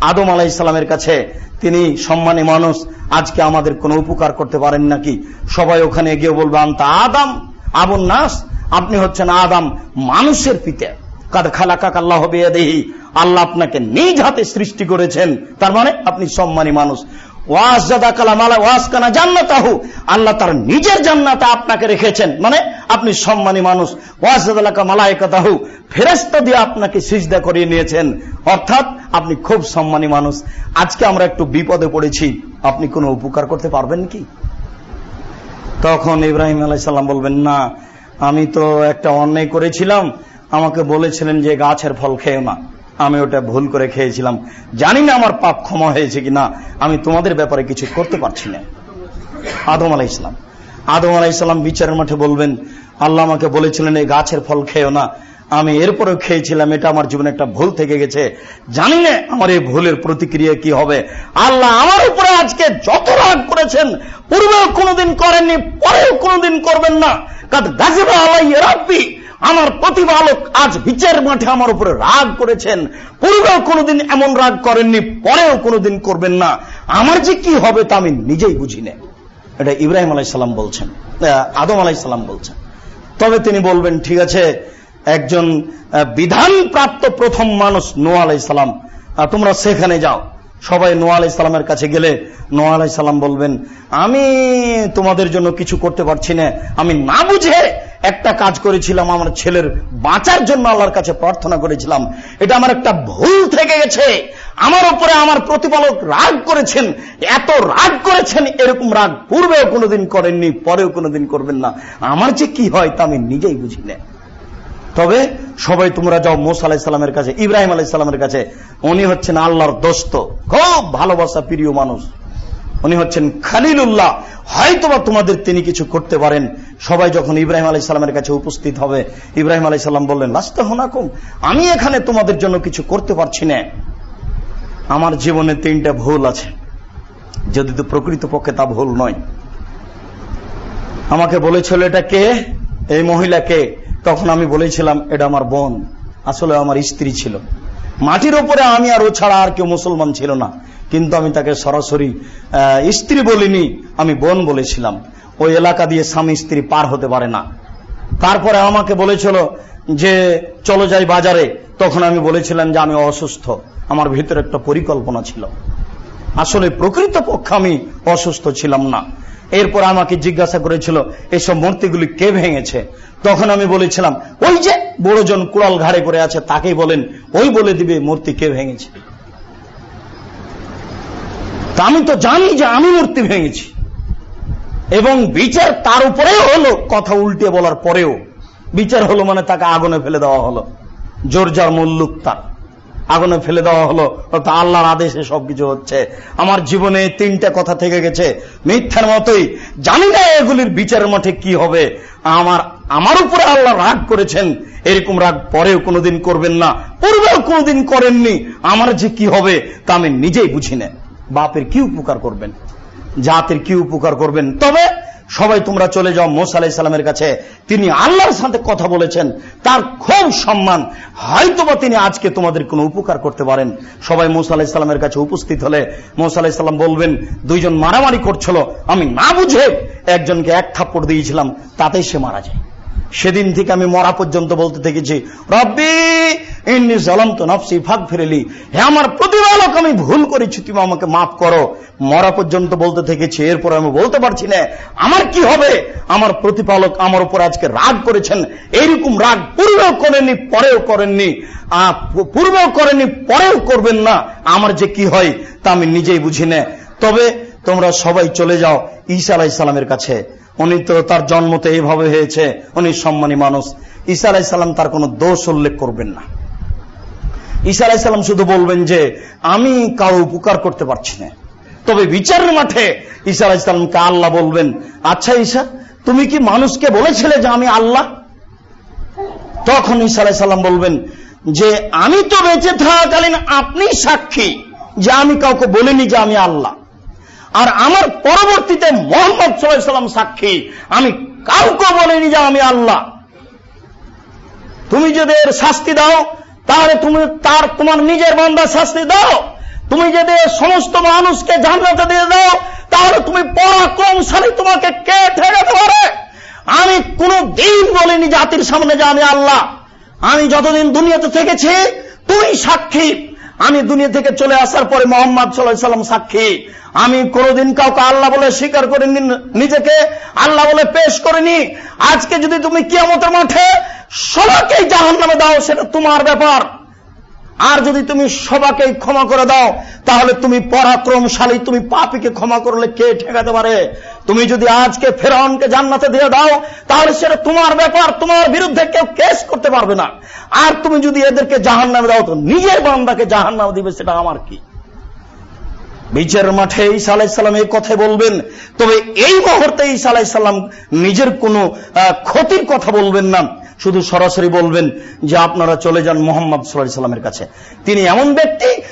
আদম আলাহ ইসলামের কাছে, তিনি সম্মানী মানুষ, আজকে আমাদের কোনো উপকার করতে পারেন নাকি? সবাই ওখানে গিয়ে বলবে, আন্তা আদাম আবুল নাস, আপনি হচ্ছেন আদাম মানুষের পিতা। কাদ খালাকা আল্লাহ দেহি আল্লাহ আপনাকে নিজ হাতে সৃষ্টি করেছেন। তার মানে আপনি সম্মানী মানুষ। আল্লাহ তার নিজের আপনাকে রেখেছেন। মানে আপনি সম্মানী মানুষ। মালায়কাতাহু। ফেরেস্তা দিয়ে আপনাকে সিজদা করিয়ে নিয়েছেন। অর্থাৎ আপনি খুব সম্মানী মানুষ। আজকে আমরা একটু বিপদে পড়েছি। আপনি কোনো উপকার করতে পারবেন কি? তখন ইব্রাহিম আলাইসাল্লাম বলবেন, না, আমি তো একটা অন্যায় করেছিলাম। আমাকে বলেছিলেন যে গাছের ফল খেয়েও না। আমি ওটা ভুল করে খেয়েছিলাম। জানি না আমার পাপ ক্ষমা হয়েছে কিনা, আমি তোমাদের ব্যাপারে কিছু করতে পারছি না। আদম আলাই ইসলাম আদম আলাই ইসলাম বিচারের মাঠে বলবেন, আল্লাহ আমাকে বলেছিলেন, এই গাছের ফল খেয়েও না। আমি এরপরেও খেয়েছিলাম, এটা আমার জীবনে একটা ভুল থেকে গেছে। জানি না আমার এই ভুলের প্রতিক্রিয়া কি হবে। আল্লাহ আমার উপরে আজকে যত রাগ করেছেন, পূর্বেও কোনোদিন করেননি, পরেও কোনোদিন করবেন না। কারণ গাছিবা আলাই রাব্বি আমার প্রতিপালক আজ বিচার মাঠে আমার উপরে রাগ করেছেন। পূর্বেও কোনোদিন এমন রাগ করেননি, পরেও কোনোদিন করবেন না। আমার যে কি হবে তা আমি নিজেই বুঝি না। এটা ইব্রাহিম আলাইসাল্লাম বলছেন আদম আলাইসাল্লাম বলছেন। তবে তিনি বলবেন, ঠিক আছে, একজন বিধান প্রাপ্ত প্রথম মানুষ নোয়া আলাইসাল্লাম তোমরা সেখানে যাও। সবাই নোয়া আলাই সালামের কাছে গেলে নোয়া আলাই সালাম বলবেন, আমি তোমাদের জন্য কিছু করতে পারছি না। আমি না বুঝে একটা কাজ করেছিলাম, আমার ছেলের বাঁচার জন্য আল্লাহর কাছে প্রার্থনা করেছিলাম। এটা আমার একটা ভুল থেকে গেছে। আমার উপরে আমার প্রতিপালক রাগ করেছেন, এত রাগ করেছেন, এরকম রাগ পূর্বেও কোনোদিন করেননি, পরেও কোনোদিন করবেন না। আমার যে কি হয় তা আমি নিজেই বুঝি না। তবে সবাই তোমরা যাও মোসা আলাহিসাল্লামের কাছে, ইব্রাহিম আলাইসাল্লামের কাছে। উনি হচ্ছেন আল্লাহর দোস্ত। খুব ভালোবাসা প্রিয় মানুষ। উনি হচ্ছেন খালিলুল্লাহ। হয়তোবা তোমাদের তিনি কিছু করতে পারেন। সবাই যখন ইব্রাহিম আলাই সাল্লামের কাছে উপস্থিত হবে, ইব্রাহিম আলাই সাল্লাম বললেন, লাস্তে হোনাকুম। আমি এখানে তোমাদের জন্য কিছু করতে পারছি না। আমার জীবনে তিনটা ভুল আছে। যদি তো প্রকৃত পক্ষে তা ভুল নয়। আমাকে বলেছিল, এটা কে? এই মহিলাকে তখন আমি বলেছিলাম, এটা আমার বোন, আসলে আমার স্ত্রী ছিল। মাটির ওপরে আমি আর ও ছাড়া আর কেউ মুসলমান ছিল না। কিন্তু আমি তাকে সরাসরি স্ত্রী বলিনি, আমি বোন বলেছিলাম। ওই এলাকা দিয়ে স্বামী স্ত্রী পার হতে পারে না। তারপরে আমাকে বলেছিল যে, চলো যাই বাজারে। তখন আমি বলেছিলাম যে, আমি অসুস্থ। আমার ভিতরে একটা পরিকল্পনা ছিল। আসলে প্রকৃত পক্ষে আমি অসুস্থ ছিলাম না। এরপর আমাকে জিজ্ঞাসা করেছিল, এসব মূর্তিগুলি কে ভেঙেছে? তখন আমি বলেছিলাম, ওই যে বড়জন কুড়াল ঘাড়ে করে আছে, তাকেই বলেন, ওই বলে দিবে মূর্তি কে ভেঙেছে। আমি তো জানি যে আমি মূর্তি ভেঙেছি। এবং বিচার তার উপরেও হলো কথা উল্টে বলার পরেও। বিচার হলো মানে তাকে আগুনে ফেলে দেওয়া হলো। জোর যার মুল্লুক তার। আগুনে ফেলে দেওয়া হলো। অর্থাৎ আল্লাহর আদেশে সবকিছু হচ্ছে। আমার জীবনে তিনটা কথা থেকে গেছে। মিথ্যার মতোই। জানি না এগুলির বিচারের মাঠে কি হবে। আমার আমার উপরে আল্লাহ রাগ করেছেন। এরকম রাগ পরেও কোনোদিন করবেন না। পূর্বেও কোনোদিন করেননি। আমার যে কি হবে তা আমি নিজেই বুঝি না। বাপের কি উপকার করবেন? জাতির কি উপকার করবেন? তবে সবাই তোমরা চলে যাও মোসা আলাই সাল্লামের কাছে। তিনি আল্লাহর সাথে কথা বলেছেন। তার খুব সম্মান। হয়তোবা তিনি আজকে তোমাদের কোনো উপকার করতে পারেন। সবাই মোসা আলাহ সাল্লামের কাছে উপস্থিত হলে মোসা আলাহ সাল্লাম বলবেন, দুইজন মারামারি করছিল। আমি না বুঝে একজনকে এক থাপ্পড় দিয়েছিলাম, তাতেই সে মারা যায়। সেদিন থেকে আমি মরা পর্যন্ত বলতে থেকেছি, রব্বি ইন্নি জলম তো নফসি ফাঁক ফিরেলি। হে আমার প্রতিপালক আমি ভুল করেছি, তুমি আমাকে মাফ করো। মরা পর্যন্ত বলতে থেকেছি, এরপর আমি বলতে পারছি না। আমার কি হবে? আমার প্রতিপালক আমার উপর আজকে রাগ করেছেন। এইরকম রাগ করেননি, পরেও করেননি। পরেও করবেন না। আমার যে কি হয়, তা আমি নিজেই বুঝি না। তবে তোমরা সবাই চলে যাও ঈসা আলাহ ইসলামের কাছে। উনি তো তার জন্ম তো এইভাবে হয়েছে, উনি সম্মানী মানুষ। ঈসা আলাইসাল্লাম তার কোনো দোষ উল্লেখ করবেন না। ঈসা আলাইসাল্লাম শুধু বলবেন যে, আমি কারও উপকার করতে পারছি না। তবে বিচারের মাঠে ঈসা আলাইসাল্লামকে আল্লাহ বলবেন আচ্ছা ঈশা তুমি কি মানুষকে বলেছিলে যে আমি আল্লাহ? তখন ঈসা আলাইসাল্লাম বলবেন যে, আমি তো বেঁচে থাকাকালীন আপনি সাক্ষী যে আমি কাউকে বলিনি যে আমি আল্লাহ। আর আমার পরবর্তীতে মোহাম্মদ সাল্লাম সাক্ষী, আমি কাউকে বলিনি যে আমি আল্লাহ। তুমি যদি এর শাস্তি দাও তাহলে তুমি তার, তোমার নিজের বান্দা শাস্তি দাও। তুমি যদি সমস্ত মানুষকে জানলাতে দিয়ে দাও, তাহলে তুমি পরাক্রমশালী তোমাকে কে ঠেকাতে পারে? আমি কোন দিন বলিনি জাতির সামনে যে আমি আল্লাহ। আমি যতদিন দুনিয়াতে থেকেছি, তুই সাক্ষী। আমি দুনিয়া থেকে চলে আসার পরে মোহাম্মদ সাল্লাম সাক্ষী। আমি কোনদিন কাউকে আল্লাহ বলে স্বীকার করে নিজেকে আল্লাহ বলে পেশ করিনি। আজকে যদি তুমি কিয়ামতের মাঠে সবাইকে জাহান নামে দাও, সেটা তোমার ব্যাপার। আর যদি তুমি সবাকেই ক্ষমা করে দাও, তাহলে তুমি পরাক্রমশালী, তুমি পাপিকে ক্ষমা করলে কে ঠেকাতে পারে? তুমি যদি আজকে ফেরাউনকে জান্নাতে দিয়ে দাও, তাহলে সেটা তোমার ব্যাপার, তোমার বিরুদ্ধে কেউ কেস করতে পারবে না। আর তুমি যদি এদেরকে জাহান নামে দাও, তো নিজের বান্দাকে জাহান নামে দিবে, সেটা আমার কি? বিচারের মাঠে ঈসা আলাইসাল্লাম এই কথাই বলবেন, তবে এই মুহূর্তে ঈসা আলাইসাল্লাম নিজের কোনো ক্ষতির কথা বলবেন না। শুধু সরাসরি বলবেন যে আপনারা চলে যান মোহাম্মদ সাল্লাহ সাল্লামের কাছে। তিনি এমন ব্যক্তি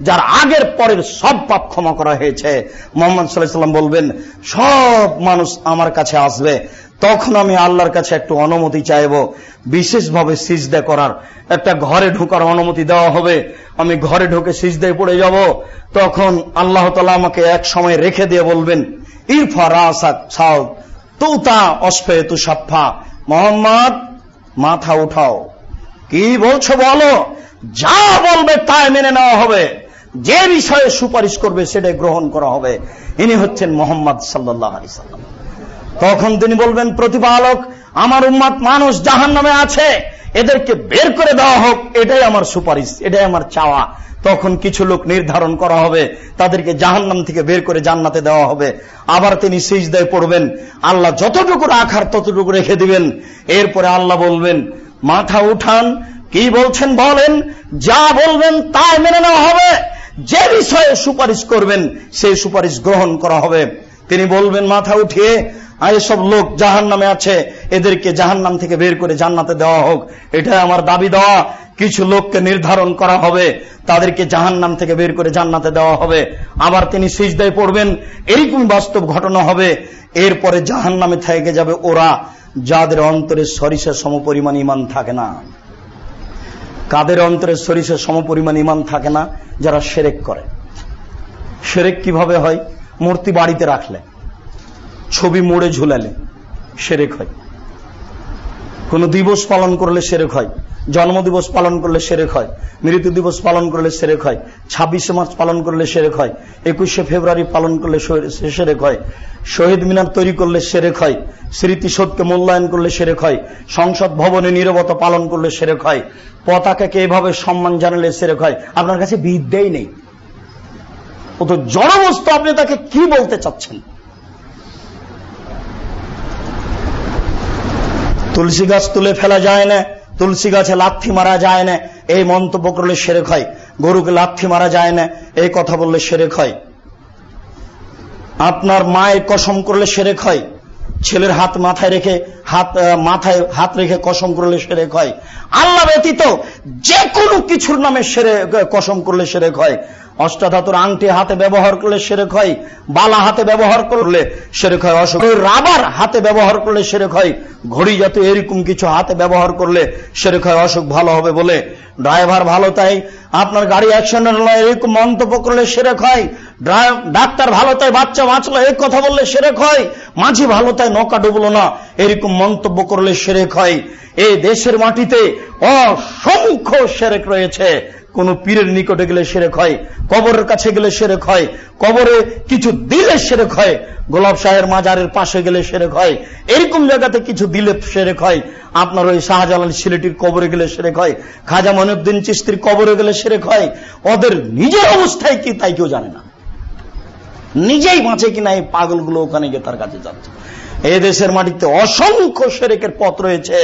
যার আগের পরের সব পাপ ক্ষমা করা হয়েছে। মোহাম্মদ সাল্লাহ বলবেন, সব মানুষ আমার কাছে আসবে। তখন আমি আল্লাহর কাছে একটু অনুমতি চাইব। বিশেষভাবে সিজদা করার। একটা ঘরে ঢোকার অনুমতি দেওয়া হবে। আমি ঘরে ঢুকে সিজদায় পড়ে যাব। তখন আল্লাহ তালা আমাকে এক সময় রেখে দিয়ে বলবেন, ইরফা রাসাক সাউ তুতা অস্ফে তু সাফা মোহাম্মদ, মাথা উঠাও। কি বলছো বলো? যা বলবে তাই মেনে নেওয়া হবে। যে বিষয়ে সুপারিশ করবে সেটাই গ্রহণ করা হবে। ইনি হচ্ছেন মোহাম্মদ সাল্লাহ আলি সাল্লাম। তখন তিনি বলবেন, প্রতিপালক, আমার উম্মাদ মানুষ জাহান নামে আছে। এদেরকে বের করে দেওয়া হোক। এটাই আমার সুপারিশ, এটাই আমার চাওয়া। তখন কিছু লোক নির্ধারণ করা হবে, তাদেরকে জাহান্নাম থেকে বের করে জান্নাতে দেওয়া হবে। আবার তিনি সিজদায় পড়বেন। আল্লাহ যতটুকু রাখার ততটুকু রেখে দিবেন। এরপরে আল্লাহ বলবেন, মাথা উঠান, কি বলছেন বলেন, যা বলবেন তাই মেনে নেওয়া হবে। যে বিষয়ে সুপারিশ করবেন, সেই সুপারিশ গ্রহণ করা হবে। তিনি বলবেন, মাথা উঠিয়ে আর এসব লোক জাহান নামে আছে, এদেরকে জাহান নাম থেকে বের করে জান্নাতে দেওয়া হোক। এটা আমার দাবি দেওয়া। কিছু লোককে নির্ধারণ করা হবে, তাদেরকে জাহান নাম থেকে বের করে জান্নাতে দেওয়া হবে। আবার তিনি সিজদায় পড়বেন, এরকম বাস্তব ঘটনা হবে। এরপরে জাহান নামে থেকে যাবে ওরা, যাদের অন্তরে সরিষা সমপরিমাণ ইমান থাকে না। কাদের অন্তরে সরিষা সমপরিমাণ ইমান থাকে না? যারা সেরেক করে। সেরেক কীভাবে হয়? মূর্তি বাড়িতে রাখলে। ছবি মোড়ে ঝুলালে সেরেক হয়। কোন দিবস পালন করলে সেরেক হয় জন্মদিবস পালন করলে সেরেক হয়, মৃত্যু দিবস পালন করলে সেরেক হয়, ছাব্বিশে মার্চ পালন করলে সেরেক হয়, একুশে ফেব্রুয়ারি পালন করলে সেরেক হয়, শহীদ মিনার তৈরি করলে সেরেক হয় স্মৃতিশোধকে মূল্যায়ন করলে সেরেক হয়, সংসদ ভবনে নিরবতা পালন করলে সেরেক হয়, পতাকাকে এভাবে সম্মান জানালে সেরেক হয়। আপনার কাছে বিদ্যাই নেই। ও তো জড়বস্তু আপনি তাকে কি বলতে চাচ্ছেন? তুলসী গাছ তুলে ফেলা যায় না, তুলসী গাছে লাথি মারা যায় না, এই মন্তব্য করলে সেরেক হয়। গরুকে লাথি মারা যায় না, এই কথা বললে সেরেক হয়। আপনার মায়ের কসম করলে সেরেক হয়। ছেলের হাত মাথায় রেখে, হাত মাথায় হাত রেখে কসম করলে সেরেক হয়। আল্লাহ ব্যতীত যে কোনো কিছুর নামে সেরে, কসম করলে সেরেক হয়। অষ্টাধাতুর আংটি হাতে ব্যবহার করলে সেরেক হয়, বালা হাতে ব্যবহার করলে সেরেক হয় অসুখ রাবার হাতে ব্যবহার করলে সেরেক হয়, ঘড়ি জাতীয় এরকম কিছু হাতে ব্যবহার করলে সেরেক হয় অসুখ ভালো হবে বলে। ড্রাইভার ভালো তাই, আপনার গাড়ি অ্যাক্সিডেন্ট নয় এরকম মন্তব্য করলে সেরেক হয় ডাক্তার ভালো তাই, বাচ্চা বাঁচলো এই কথা বললে সেরেক হয়, মাঝি ভালো তাই, নৌকা ডুবলো না, এরকম মন্তব্য করলে সেরেক হয়। এই দেশের মাটিতে অসংখ্য সেরেক রয়েছে। কোন পীরের নিকটে গেলে সেরেক হয়, কবরের কাছে গেলে সেরেক হয়, কবরে কিছু দিলে সেরেক হয়, গোলাপ শাহের মাজারের পাশে গেলে সেরেক হয়, এরকম জায়গাতে কিছু দিলে সেরেক হয়, আপনার ওই শাহজালাল সিলেটির কবরে গেলে সেরেক হয়, খাজা মনুদ্দিন চিস্তির কবরে গেলে সেরেক হয়, ওদের নিজের অবস্থায় কি তাই কেউ জানে না। নিজেই বাঁচে কিনা এই পাগলগুলো ওখানে গিয়ে তার কাছে যাচ্ছে। এই দেশের মাটিতে অসংখ্য সেরেকের পথ রয়েছে।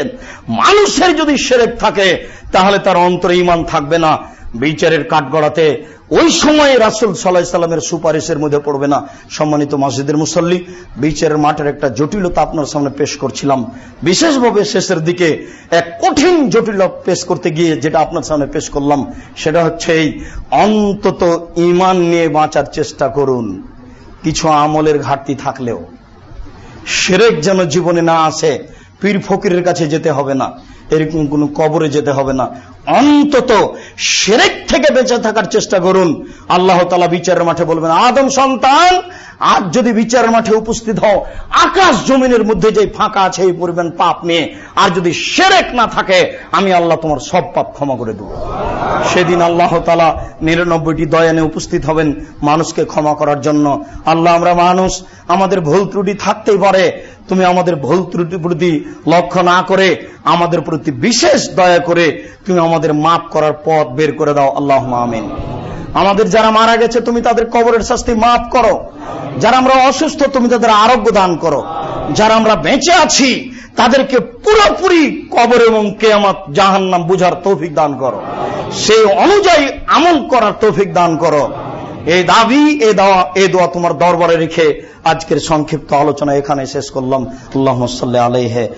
মানুষের যদি সেরেক থাকে, তাহলে তার অন্তরে ইমান থাকবে না। বিচারের কাঠগড়াতে ওই সময়ে রাসুল সাল্লাহ সাল্লামের সুপারিশের মধ্যে পড়বে না। সম্মানিত মসজিদের মুসল্লি, বিচারের মাঠের একটা জটিলতা আপনার সামনে পেশ করছিলাম। বিশেষভাবে শেষের দিকে এক কঠিন জটিলতা পেশ করতে গিয়ে যেটা আপনার সামনে পেশ করলাম, সেটা হচ্ছে এই, অন্তত ইমান নিয়ে বাঁচার চেষ্টা করুন। কিছু আমলের ঘাটতি থাকলেও। সেরেক যেন জীবনে না আসে, পীর ফকিরের কাছে যেতে হবে না। এরকম কোন কবরে যেতে হবে না। অন্তত সেরেক থেকে বেঁচে থাকার চেষ্টা করুন। আল্লাহ তালা বিচারের মাঠে বলবেন, আদম সন্তান, আজ যদি বিচারের মাঠে উপস্থিত হও, আকাশ জমিনের মধ্যে যে ফাঁকা আছে, এই পরিমাণ পাপ নিয়ে। আর যদি সেরেক না থাকে, আমি আল্লাহ তোমার সব পাপ ক্ষমা করে দেব। সেদিন আল্লাহ তালা নিরানব্বইটি দয়ানে উপস্থিত হবেন মানুষকে ক্ষমা করার জন্য। আল্লাহ, আমরা মানুষ, আমাদের ভুল ত্রুটি থাকতেই পারে। তুমি আমাদের ভুল ত্রুটি প্রতি লক্ষ্য না করে আমাদের প্রতি বিশেষ দয়া করে তুমি আমাদের মাফ করার পথ বের করে দাও আল্লাহ আমিন। আমাদের যারা মারা গেছে, তুমি তাদের কবরের শাস্তি মাফ করো। যারা আমরা অসুস্থ, তুমি তাদের আরোগ্য দান করো। যারা আমরা বেঁচে আছি, তাদেরকে পুরোপুরি কবর এবং কেয়ামত জাহান নাম বুঝার তৌফিক দান করো। সেই অনুযায়ী আমল করার তৌফিক দান করো। এই দাবি, এ দেওয়া, এ দোয়া তোমার দরবারে রেখে আজকের সংক্ষিপ্ত আলোচনা এখানে শেষ করলাম। আল্লাহ সাল্লাহ আলাইহে।